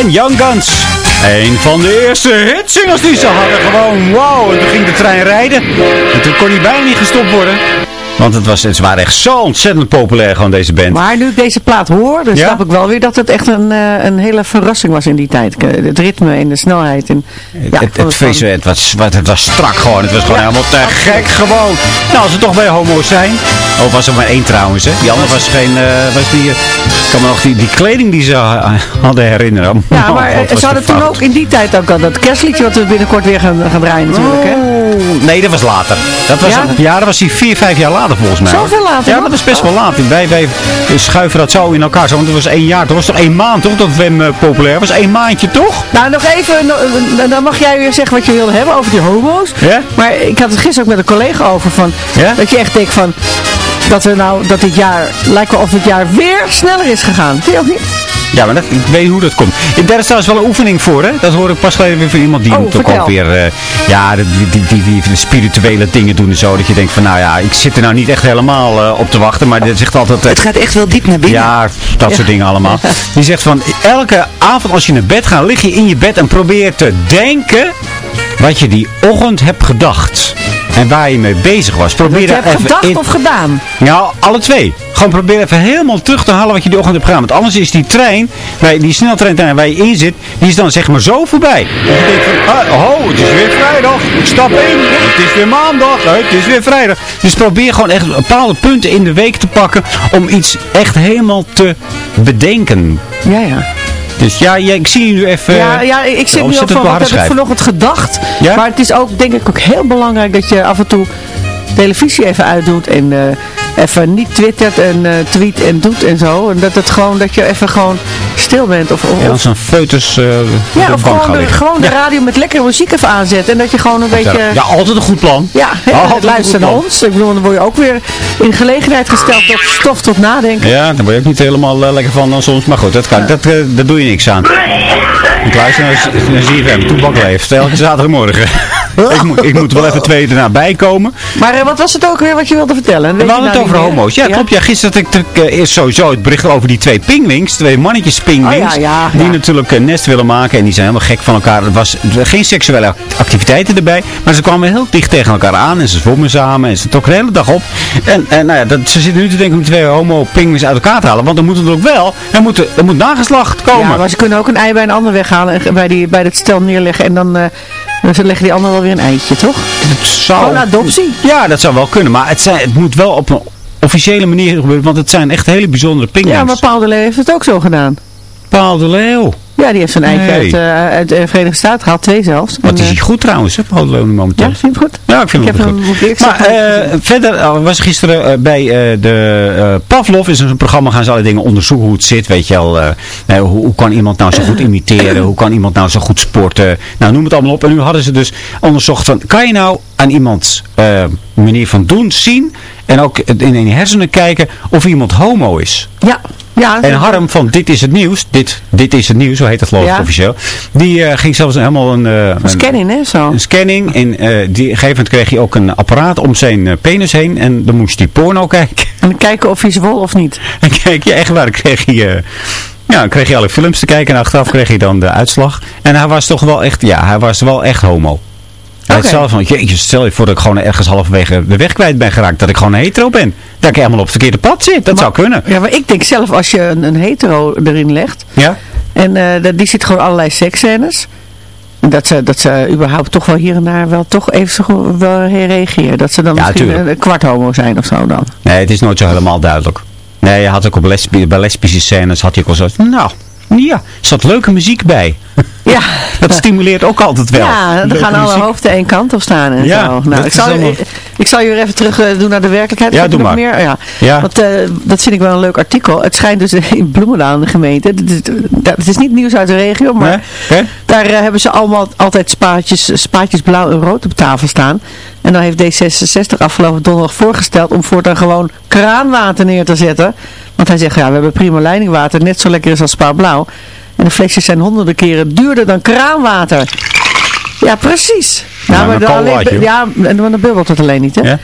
En Young Guns. Een van de eerste hitsingers die ze hadden. Gewoon wow. En toen ging de trein rijden. En toen kon hij bijna niet gestopt worden. Want het, was, het waren echt zo ontzettend populair gewoon deze band. Maar nu ik deze plaat hoor, dan Ja? snap ik wel weer dat het echt een, eh, een hele verrassing was in die tijd. Het ritme en de snelheid. En, ja, het, het, visueel, het, was, het was strak gewoon. Het was gewoon helemaal te gek gewoon. Nou, als we toch bij homo's zijn. Oh, was er maar één trouwens, hè. Die andere was geen... eh, was die, eh, ik kan me nog die, die kleding die ze ha- hadden herinneren. Ja, Oh, maar ze hadden toen ook in die tijd ook al dat kerstliedje wat we binnenkort weer gaan, gaan draaien natuurlijk. Hè? Oeh, Nee, dat was later. Dat was, Ja? ja? dat was die vier, vijf jaar later volgens mij. Zoveel later Ja, dat was best wel laat. Wij, wij schuiven dat zo in elkaar. Zo, want het was één jaar. Het was toch één maand, toch? Dat Wem eh, populair was. één maandje, toch? Nou, nog even, no- eh, dan mag jij weer zeggen wat je wilde hebben over die homo's. Ja? Maar ik had het gisteren ook met een collega over van, Ja? dat je echt denkt van, dat we nou, dat dit jaar, lijkt wel of dit jaar weer sneller is gegaan. Vind je ook niet? Ja, maar dat, ik weet hoe dat komt. En daar is trouwens wel een oefening voor, hè? Dat hoor ik pas geleden weer van iemand die Oh, moet ook vertel. ook weer, eh, ja, die, die, die, die, die spirituele dingen doen en zo. Dat je denkt van, nou ja, ik zit er nou niet echt helemaal eh, op te wachten, maar dit zegt altijd... Het gaat echt wel diep naar binnen. Ja, dat soort dingen allemaal. Die zegt van, elke avond als je naar bed gaat, lig je in je bed en probeer te denken wat je die ochtend hebt gedacht. En waar je mee bezig was. Probeer Dat je daar hebt even gedacht in... of gedaan? Nou, alle twee. Gewoon probeer even helemaal terug te halen wat je die ochtend hebt gedaan. Want anders is die trein, die sneltrein waar je in zit, die is dan zeg maar zo voorbij. Van, ah, oh, het is weer vrijdag. Ik stap in. Het is weer maandag. Het is weer vrijdag. Dus probeer gewoon echt bepaalde punten in de week te pakken om iets echt helemaal te bedenken. Ja, ja. Dus ja, ja ik zie je nu even... Ja, ja, ik zit nu ook ontzettend van, op wat heb ik vanochtend gedacht. Ja? Maar het is ook, denk ik, ook heel belangrijk dat je af en toe televisie even uitdoet en eh, even niet twittert en eh, tweet en doet en zo. En dat het gewoon, dat je even gewoon stil bent. Of, of, Ja, als een foetus eh op ja, de of bank gewoon, gaan de, liggen. gewoon de Ja. radio met lekkere muziek even aanzet. En dat je gewoon een beetje... Ja, altijd een goed plan. Ja, Altijd luister naar ons. Ik bedoel, dan word je ook weer in gelegenheid gesteld tot stof tot nadenken. Ja, daar word je ook niet helemaal eh, lekker van dan soms. Maar goed, dat, kan, dat, eh, daar doe je niks aan. Ik luister naar, naar ZFM, Toebak leeft. Elke zaterdagmorgen. ik, moet, ik moet wel even twee erna bijkomen. Maar eh, wat was het ook weer wat je wilde vertellen? We hadden het over homo's. Ja, klopt. Ja, gisteren had ik eh, eerst sowieso het bericht over die twee pingwings. Twee mannetjes pingwings. Oh ja, die natuurlijk een nest willen maken. En die zijn helemaal gek van elkaar. Er was geen seksuele act- activiteiten erbij. Maar ze kwamen heel dicht tegen elkaar aan. En ze zwommen samen. En ze trokken de hele dag op. En, en nou ja, dat, ze zitten nu te denken om twee homo pingwings uit elkaar te halen. Want er moet er ook wel. Er moet, er moet nageslacht komen. Ja, maar ze kunnen ook een ei bij een ander weghalen en bij, die, bij dat stel neerleggen. En dan, eh, dan leggen die ander wel weer een eitje, toch? Het zou... Gewoon adoptie. Ja, dat zou wel kunnen. Maar het, zijn, het moet wel op een officiële manier gebeuren. Want het zijn echt hele bijzondere pingwings. Ja, maar Paul de Leeuw heeft het ook zo gedaan. Paul de Leeuw. Ja, die heeft zo'n eindje Nee. uit, eh, uit de Verenigde Staten gehaald. Twee zelfs. Wat is eh, hij goed trouwens, hè, Paul momenteel. Ja, vind je hem goed? Ja, ik vind Ik hem heb goed. hem Maar eh, verder eh, was gisteren eh, bij eh, de eh, Pavlov is een programma gaan ze alle dingen onderzoeken hoe het zit. Weet je eh, nou, hoe, hoe kan iemand nou zo goed imiteren? Hoe kan iemand nou zo goed sporten? Nou, noem het allemaal op. En nu hadden ze dus onderzocht van, kan je nou aan iemands eh, manier van doen zien en ook in in je hersenen kijken of iemand homo is? Ja. ja En Harm van Dit is het Nieuws, dit, dit is het Nieuws, zo heet het geloof ik Ja. officieel. Die eh, ging zelfs helemaal een... eh, Een scanning, hè, zo. een scanning. En die, op een gegeven moment kreeg hij ook een apparaat om zijn penis heen. En dan moest hij porno kijken. En kijken of hij zwol of niet. En kijk je, echt waar, kreeg hij... ja, dan kreeg hij alle films te kijken en achteraf kreeg hij dan de uitslag. En hij was toch wel echt, ja, hij was wel echt homo. Had zelf van, jeetje, stel je voor dat ik gewoon ergens halverwege de weg kwijt ben geraakt. Dat ik gewoon een hetero ben. Dat ik helemaal op het verkeerde pad zit. Dat zou kunnen. Ja, maar ik denk zelf, als je een, een hetero erin legt. Ja? En eh, die ziet gewoon allerlei seksscènes. Dat ze, dat ze überhaupt toch wel hier en daar wel toch even zo wel reageren. Dat ze dan Ja, misschien tuurlijk. een, kwart homo zijn of zo dan. Nee, het is nooit zo helemaal duidelijk. Nee, je had ook op lesbi bij lesbische scènes had je ook al zo. Nou, ja, er zat leuke muziek bij. Ja. Dat stimuleert ook altijd wel. Ja, Leuke gaan alle muziek. hoofden één kant op staan en Ja, zo. Nou, ik zal, allemaal- ik, ik zal je weer even terug eh, doen naar de werkelijkheid. Ja, doe nog maar. Meer? Ja. Ja. Want eh, dat vind ik wel een leuk artikel. Het schijnt dus in Bloemendaal in de gemeente. Het is, niet nieuws uit de regio, maar daar eh, hebben ze allemaal altijd spaatjes, spaatjes blauw en rood op tafel staan. En dan heeft D66 afgelopen donderdag voorgesteld om voortaan gewoon kraanwater neer te zetten. Want hij zegt, ja, we hebben prima leidingwater, net zo lekker is als spa blauw. En de flesjes zijn honderden keren duurder dan kraanwater. Ja, precies. Nou, maar dan alleen, ja, en dan bubbelt het alleen niet, hè? Ja?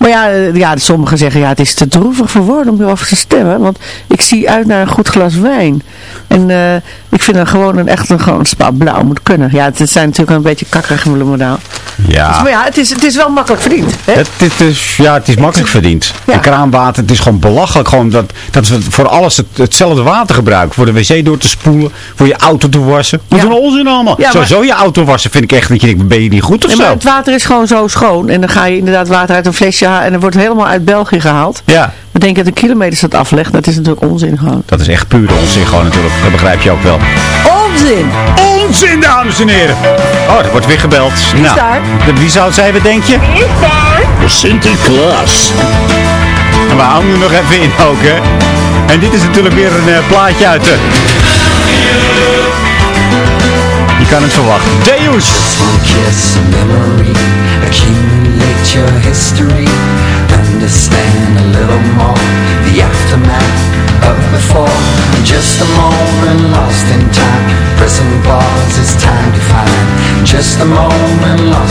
Maar ja, eh, ja, sommigen zeggen, ja, het is te droevig voor woorden om erover te stemmen. Want ik zie uit naar een goed glas wijn. En eh, ik vind dan gewoon een echt een, gewoon een spa blauw moet kunnen. Ja, het zijn natuurlijk een beetje kakkerig bloemendaal. Ja. Dus, maar ja, het is, het is wel makkelijk verdiend. Hè? Het, het is, ja, het is makkelijk verdiend. En kraanwater, het is gewoon belachelijk. Gewoon dat, dat we voor alles het, hetzelfde water gebruiken. Voor de wc door te spoelen, voor je auto te wassen. Wat een onzin allemaal. Ja, maar- Sowieso je auto wassen vind ik echt dat je denkt, ben je niet goed of Nee, maar zo? het water is gewoon zo schoon. En dan ga je inderdaad water uit een flesje halen. En dan wordt het helemaal uit België gehaald. Ja, Dan denk je dat een kilometers dat aflegt. Dat is natuurlijk onzin gewoon. dat is echt pure onzin gewoon natuurlijk. Dat begrijp je ook wel. Onzin! Onzin, dames en heren. Oh, er wordt weer gebeld. Wie nou, daar? de- Wie zou het zijn, wat denk je? Sinterklaas. En we houden er nog even in ook, hè. En dit is natuurlijk weer een eh, plaatje uit de... Kan het verwachten. Deus! kiss memory, accumulate your history, understand a little more the aftermath of before. Just a moment lost in time, pressing pause is time to find. Just a moment lost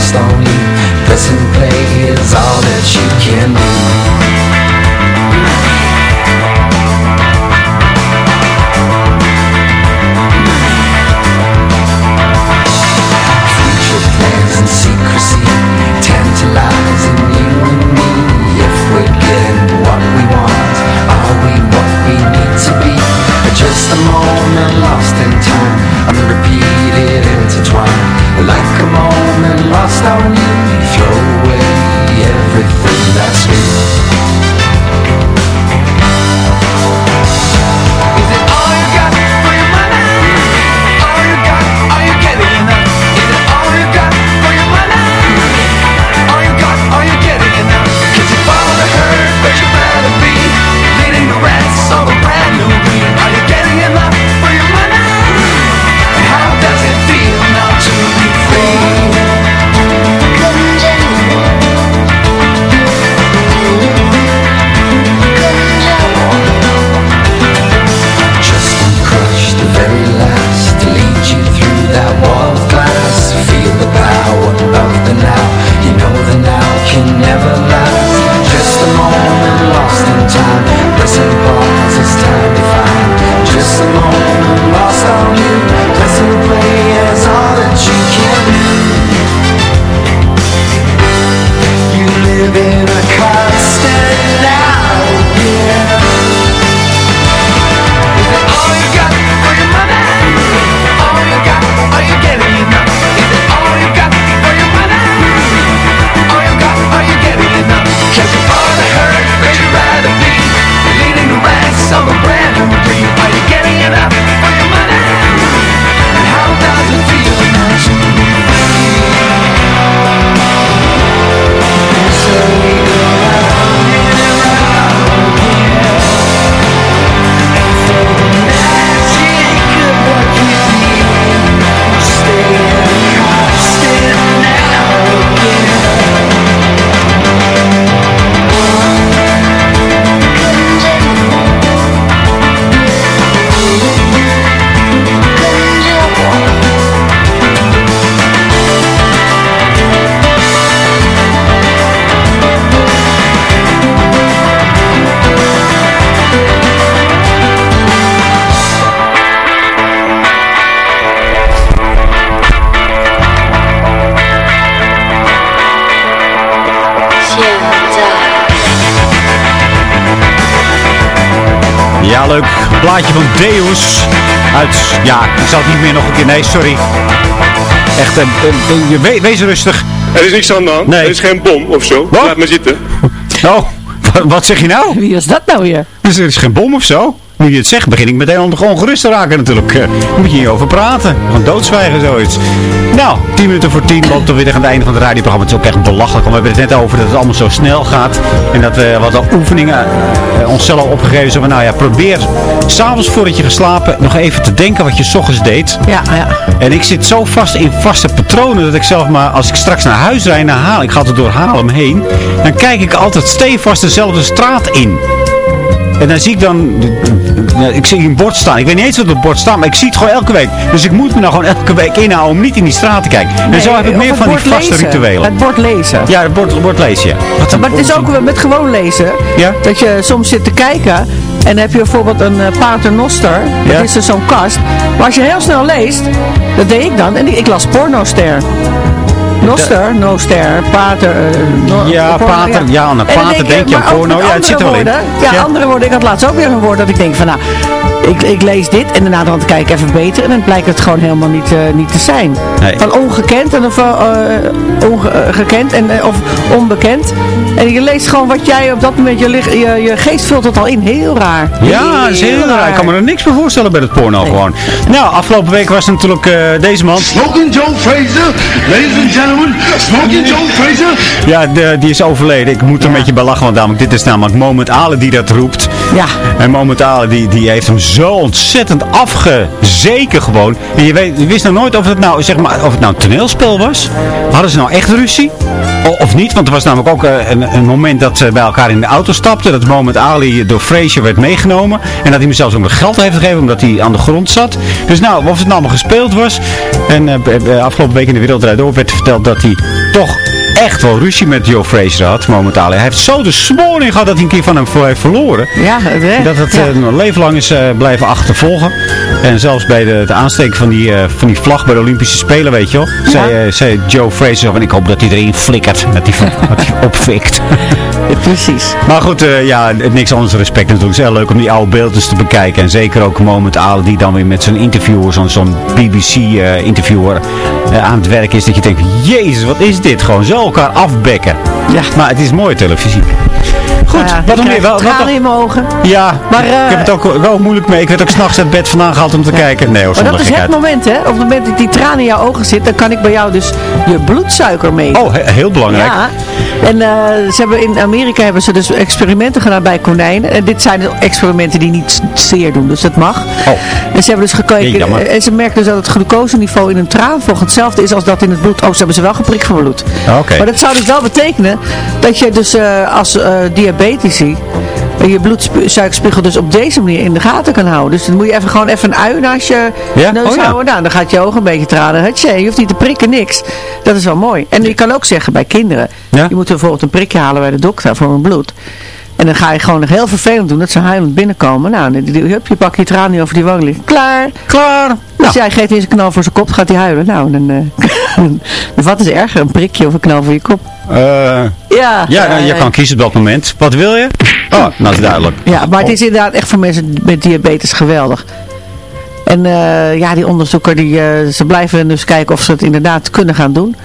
Uit, ja, ik zal het niet meer nog een keer, nee, sorry. Echt, eh, eh, eh, we- wees rustig. Er is niks aan de hand. Nee. Er is geen bom of zo. Laat maar zitten. Oh, wa- wat zeg je nou? Wie is dat nou weer? Dus er is geen bom of zo? Nu je het zegt, begin ik meteen om gewoon gerust te raken natuurlijk. Daar moet je niet over praten. Gewoon doodzwijgen zoiets. Nou, 10 minuten voor 10 loopt alweer tegen het einde van het radioprogramma. Het is ook echt belachelijk, want we hebben het net over dat het allemaal zo snel gaat. En dat we wat oefeningen eh, onszelf opgegeven. Van, nou ja, probeer s'avonds voordat je geslapen nog even te denken wat je 's ochtends deed. Ja, ja. En ik zit zo vast in vaste patronen dat ik zelf maar, als ik straks naar huis rijd, naar Haarlem, ik ga altijd door Haarlem heen, dan kijk ik altijd stevast dezelfde straat in. En dan zie ik dan, ja, ik zie een bord staan. Ik weet niet eens wat op het bord staat, maar ik zie het gewoon elke week. Dus ik moet me nou gewoon elke week inhouden om niet in die straat te kijken. en zo heb ik meer van die vaste lezen. rituelen. Het bord lezen. Ja, het bord, bord lezen, ja. Wat Maar het is ook met gewoon lezen. Ja? Dat je soms zit te kijken. En dan heb je bijvoorbeeld een uh, paternoster. Dat Ja. is dus zo'n kast. Maar als je heel snel leest. Dat deed ik dan. En ik, ik las pornoster. Noster, noster, pater. eh, no- Ja, porno, pater, ja, aan pater denk je aan porno. Ja, het zit er wel in. Ja, Ja. andere woorden. Ik had laatst ook weer een woord dat ik denk van nou, ik, ik lees dit en daarna dan kijk ik even beter en dan blijkt het gewoon helemaal niet, eh, niet te zijn. Nee. Van ongekend en of uh, ongekend en eh, of onbekend. En je leest gewoon wat jij op dat moment, je, lig- je, je geest vult het al in. Heel raar. Ja, dat is heel raar. Ik kan me er niks meer voorstellen bij het porno gewoon. Nou, afgelopen week was natuurlijk eh, deze man. Smoking Joe Fraser, ladies and gentlemen, Smoking Joe Fraser. Ja, de, die is overleden. Ik moet er een beetje bij lachen, want namelijk, dit is namelijk Moment Ale die dat roept. Ja. En Moment Ale die, die heeft hem zo ontzettend afgezeken gewoon. En je, weet, je wist nog nooit of het nou, zeg maar, of het nou een toneelspel was. Hadden ze nou echt ruzie? Of niet? Want er was namelijk ook eh, een, een moment dat ze bij elkaar in de auto stapten. Dat Moment Ali door Fraser werd meegenomen. En dat hij hem zelfs ook nog geld heeft gegeven omdat hij aan de grond zat. Dus nou, of het nou allemaal gespeeld was. En b- afgelopen week in de Wereld Draait Door werd verteld dat hij toch echt wel ruzie met Joe Fraser had, momentaal. Hij heeft zo de smoor in gehad dat hij een keer van hem voor heeft verloren. Ja, hè? Dat het Ja. een leven lang is blijven achtervolgen. En zelfs bij de, de aansteek van die, eh, van die vlag bij de Olympische Spelen, weet je wel. Zei, eh, zei Joe Fraser, zo van, ik hoop dat hij erin flikkert. Dat hij, van- dat hij opfikt. Precies. Maar goed, eh, ja, niks anders respect natuurlijk. Het is heel leuk om die oude beelden te bekijken. En zeker ook Moment Ali die dan weer met zo'n interviewer, zo'n zo'n BBC-interviewer aan het werk is. Dat je denkt, jezus, wat is dit? Gewoon zo elkaar afbekken. Ja. Maar het is mooie televisie. Goed, Nou ja, wat ik nog meer? wat in mijn ogen. Ja, Maar, eh, ik heb het ook wel moeilijk mee. Ik werd ook s'nachts uit bed vandaan gehaald om te kijken. Nee, hoor, Maar dat is het moment, hè? Op het moment dat die traan in jouw ogen zit, dan kan ik bij jou dus je bloedsuiker meten. Oh, he- heel belangrijk. Ja, en eh, ze hebben in Amerika hebben ze dus experimenten gedaan bij konijnen. En dit zijn dus experimenten die niet zeer doen, dus dat mag. Oh. En ze hebben dus gekeken, en ze merken dus dat het glucoseniveau in een traanvog hetzelfde is als dat in het bloed. Oh, ze hebben ze wel geprikt voor bloed. Oké. Maar dat zou dus wel betekenen dat je dus eh, als eh diabetici je bloedsuikerspiegel dus op deze manier in de gaten kan houden. Dus dan moet je even gewoon even een ui naast je Ja? neus Oh, ja. houden. Nou, dan gaat je oog een beetje tranen. Hutje, je hoeft niet te prikken, niks. Dat is wel mooi. En je kan ook zeggen bij kinderen. Ja? Je moet bijvoorbeeld een prikje halen bij de dokter voor een bloed. En dan ga je gewoon nog heel vervelend doen dat ze huilend binnenkomen. Nou, dan- die- hup, je pak je traan niet over die wang liggen. Klaar. Klaar. Dus jij geeft eens een knal voor zijn kop, gaat hij huilen. Nou, dan, eh, wat is erger, een prikje of een knal voor je kop? Eh, Ja, ja, nou, je kan kiezen op dat moment. Wat wil je? Oh, nou is duidelijk. Ja, maar het is inderdaad echt voor mensen met diabetes geweldig. En eh, ja, die onderzoeker, die, ze blijven dus kijken of ze het inderdaad kunnen gaan doen.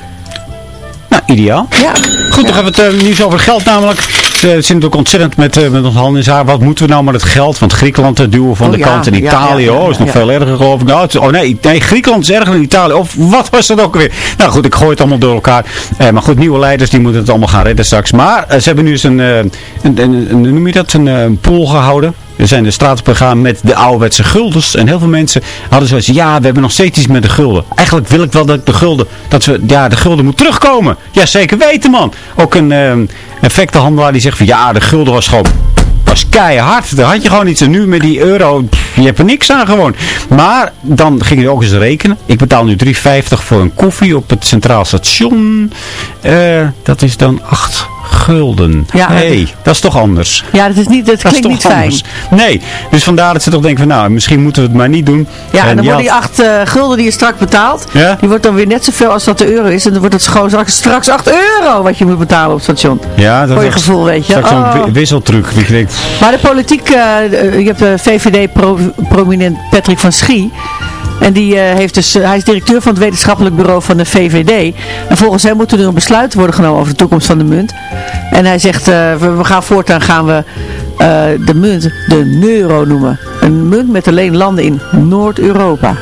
Nou, ideaal. Ja. Goed, dan gaan we het eh, nieuws over geld namelijk. Ze zitten natuurlijk ontzettend met, eh, met ons handen in haar. Wat moeten we nou met het geld? Want Griekenland uh, duwen van Oh, de ja, kant. En ja, Italië, oh, is nog veel erger geloof ik. Nou, het oh nee, nee, Griekenland is erger dan Italië. Of wat was dat ook weer? Nou goed, ik gooi het allemaal door elkaar. Eh, maar goed, nieuwe leiders die moeten het allemaal gaan redden straks. Maar eh, ze hebben nu eens een, eh, een, een, een- noem je dat, een, eh, pool gehouden. Er zijn de straat op gegaan met de ouderwetse guldens. En heel veel mensen hadden zoiets. Ja, we hebben nog steeds iets met de gulden. Eigenlijk wil ik wel dat de gulden, dat we, ja, de gulden moet terugkomen. Ja, zeker weten man. Ook een eh, effectenhandelaar die zegt van ja, de gulden was gewoon was keihard. Daar had je gewoon iets. En nu met die euro, je hebt er niks aan gewoon. Maar dan ging je ook eens rekenen. Ik betaal nu 3,50 voor een koffie op het Centraal Station. Eh, dat is dan 8 gulden. Ja, hey, dat is toch anders. Ja, dat, is niet, dat Dat is klinkt niet fijn. Nee, dus vandaar dat ze toch denken van nou, misschien moeten we het maar niet doen. Ja, en dan wordt die had- 8 eh, gulden die je strak betaalt, Ja? die wordt dan weer net zoveel als dat de euro is. En dan wordt het gewoon straks, straks 8 euro wat je moet betalen op het station. Ja, dat Voor je is gevoel, weet je. straks zo'n Oh. wi- wisseltruc. Maar de politiek, eh, je hebt de VVD-prominent Patrick van Schie. En die eh, heeft dus, eh, hij is directeur van het wetenschappelijk bureau van de VVD. En volgens hem moet er een besluit worden genomen over de toekomst van de munt. En hij zegt, eh, we, gaan voortaan gaan we de munt de euro noemen. Een munt met alleen landen in Noord-Europa.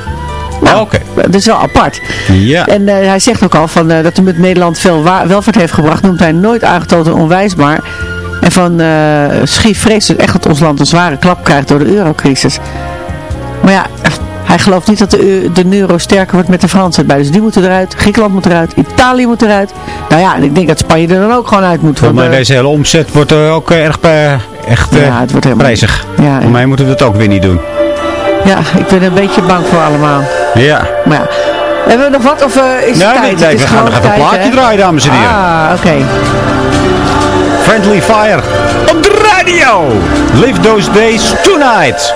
Nou, Oké. dat is wel apart. Ja. En hij zegt ook al van, dat de munt Nederland veel welvaart heeft gebracht, noemt hij nooit aangetoond en onwijsbaar. En van uh, Schie vreest dus echt dat ons land een zware klap krijgt door de eurocrisis. Maar ja, hij gelooft niet dat de, de euro sterker wordt met de Fransen erbij. Dus die moeten eruit, Griekenland moet eruit, Italië moet eruit. Nou ja, en ik denk dat Spanje er dan ook gewoon uit moet. Mij want, eh, deze hele omzet wordt eh, ook eh, erg bij, echt eh, Ja, het wordt helemaal- prijzig. Ja, Voor mij moeten we dat ook weer niet doen. ja, ik ben een beetje bang voor allemaal. Ja. Maar ja, hebben we nog wat of eh, is Nee, het nee, tijd? nee, Het is we gaan nog even een plaatje hè? draaien, dames en heren. Ah, oké. Friendly Fire op de radio. Live those days tonight.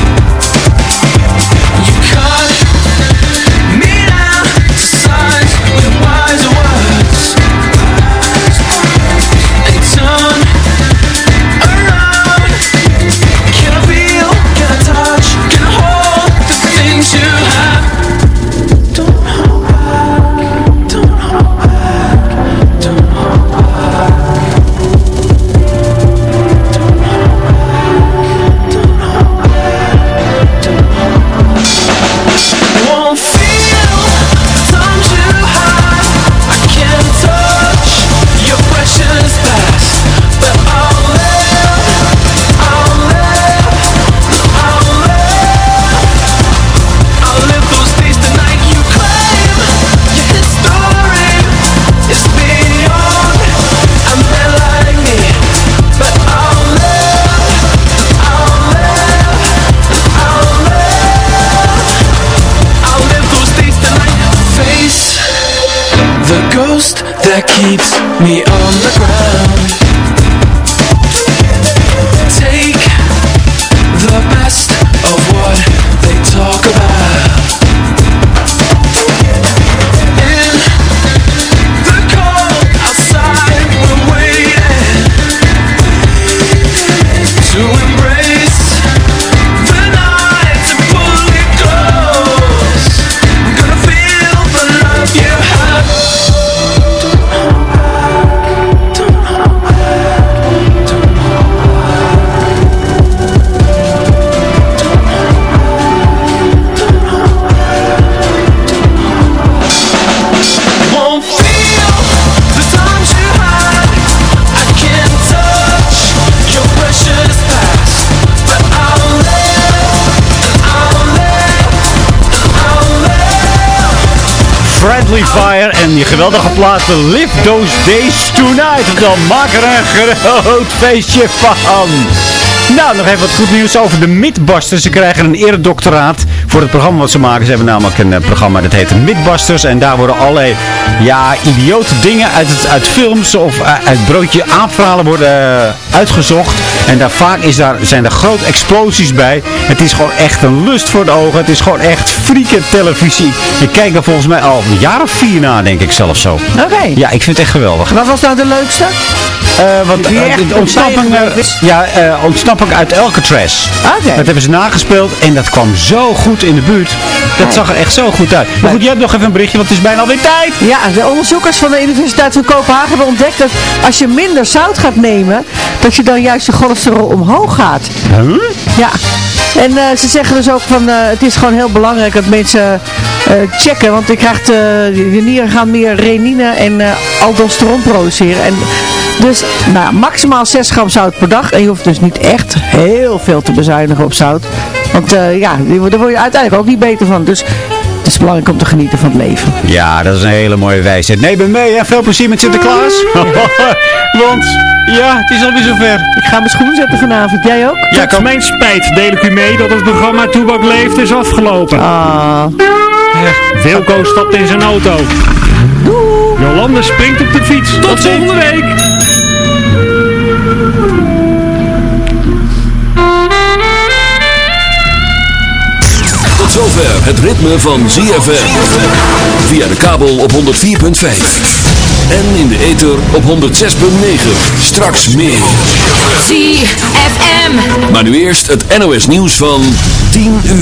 me Fire en die geweldige plaat Live Those Days Tonight. Dan maak er een groot feestje van. Nou, nog even wat goed nieuws over de Mythbusters. Ze krijgen een eredoctoraat voor het programma wat ze maken. Ze hebben namelijk een eh, programma dat heet de Mythbusters. En daar worden allerlei, ja, idiote dingen uit, het, uit films of eh, uit broodje aapverhalen worden eh, uitgezocht. En daar vaak is daar, zijn er grote explosies bij. Het is gewoon echt een lust voor de ogen. Het is gewoon echt frieken televisie. Ik kijk er volgens mij al een jaar of vier na, denk ik zelf zo. Oké. Ja, ik vind het echt geweldig. Wat was nou de leukste? Eh, echt de ontsnapping, is? ja, ontsnapping uit Alcatraz. Oké. Dat hebben ze nagespeeld en dat kwam zo goed in de buurt. Dat zag er echt zo goed uit. Maar goed, jij hebt nog even een berichtje, want het is bijna alweer tijd. Ja, de onderzoekers van de Universiteit van Kopenhagen hebben ontdekt dat als je minder zout gaat nemen, dat je dan juist je cholesterol omhoog gaat. Ja. En eh, ze zeggen dus ook van, eh, het is gewoon heel belangrijk dat mensen checken, want je krijgt, eh, je nieren gaan meer renine en eh, aldosteron produceren. En dus nou, maximaal 6 gram zout per dag. En je hoeft dus niet echt heel veel te bezuinigen op zout. Want eh, ja, daar word je uiteindelijk ook niet beter van. Dus het is belangrijk om te genieten van het leven. Ja, dat is een hele mooie wijsheid. Nee, ben mee en veel plezier met Sinterklaas. want, ja, het is alweer zover. Ik ga mijn schoen zetten vanavond. Jij ook? Ja, tot mijn spijt deel ik u mee dat het programma Toebak Leeft is afgelopen. Ah. Wilco stapt in zijn auto. Jolande springt op de fiets. Tot volgende week. zover het ritme van ZFM. Via de kabel op 104.5. En in de ether op 106.9. Straks meer. ZFM. Maar nu eerst het NOS nieuws van 10 uur.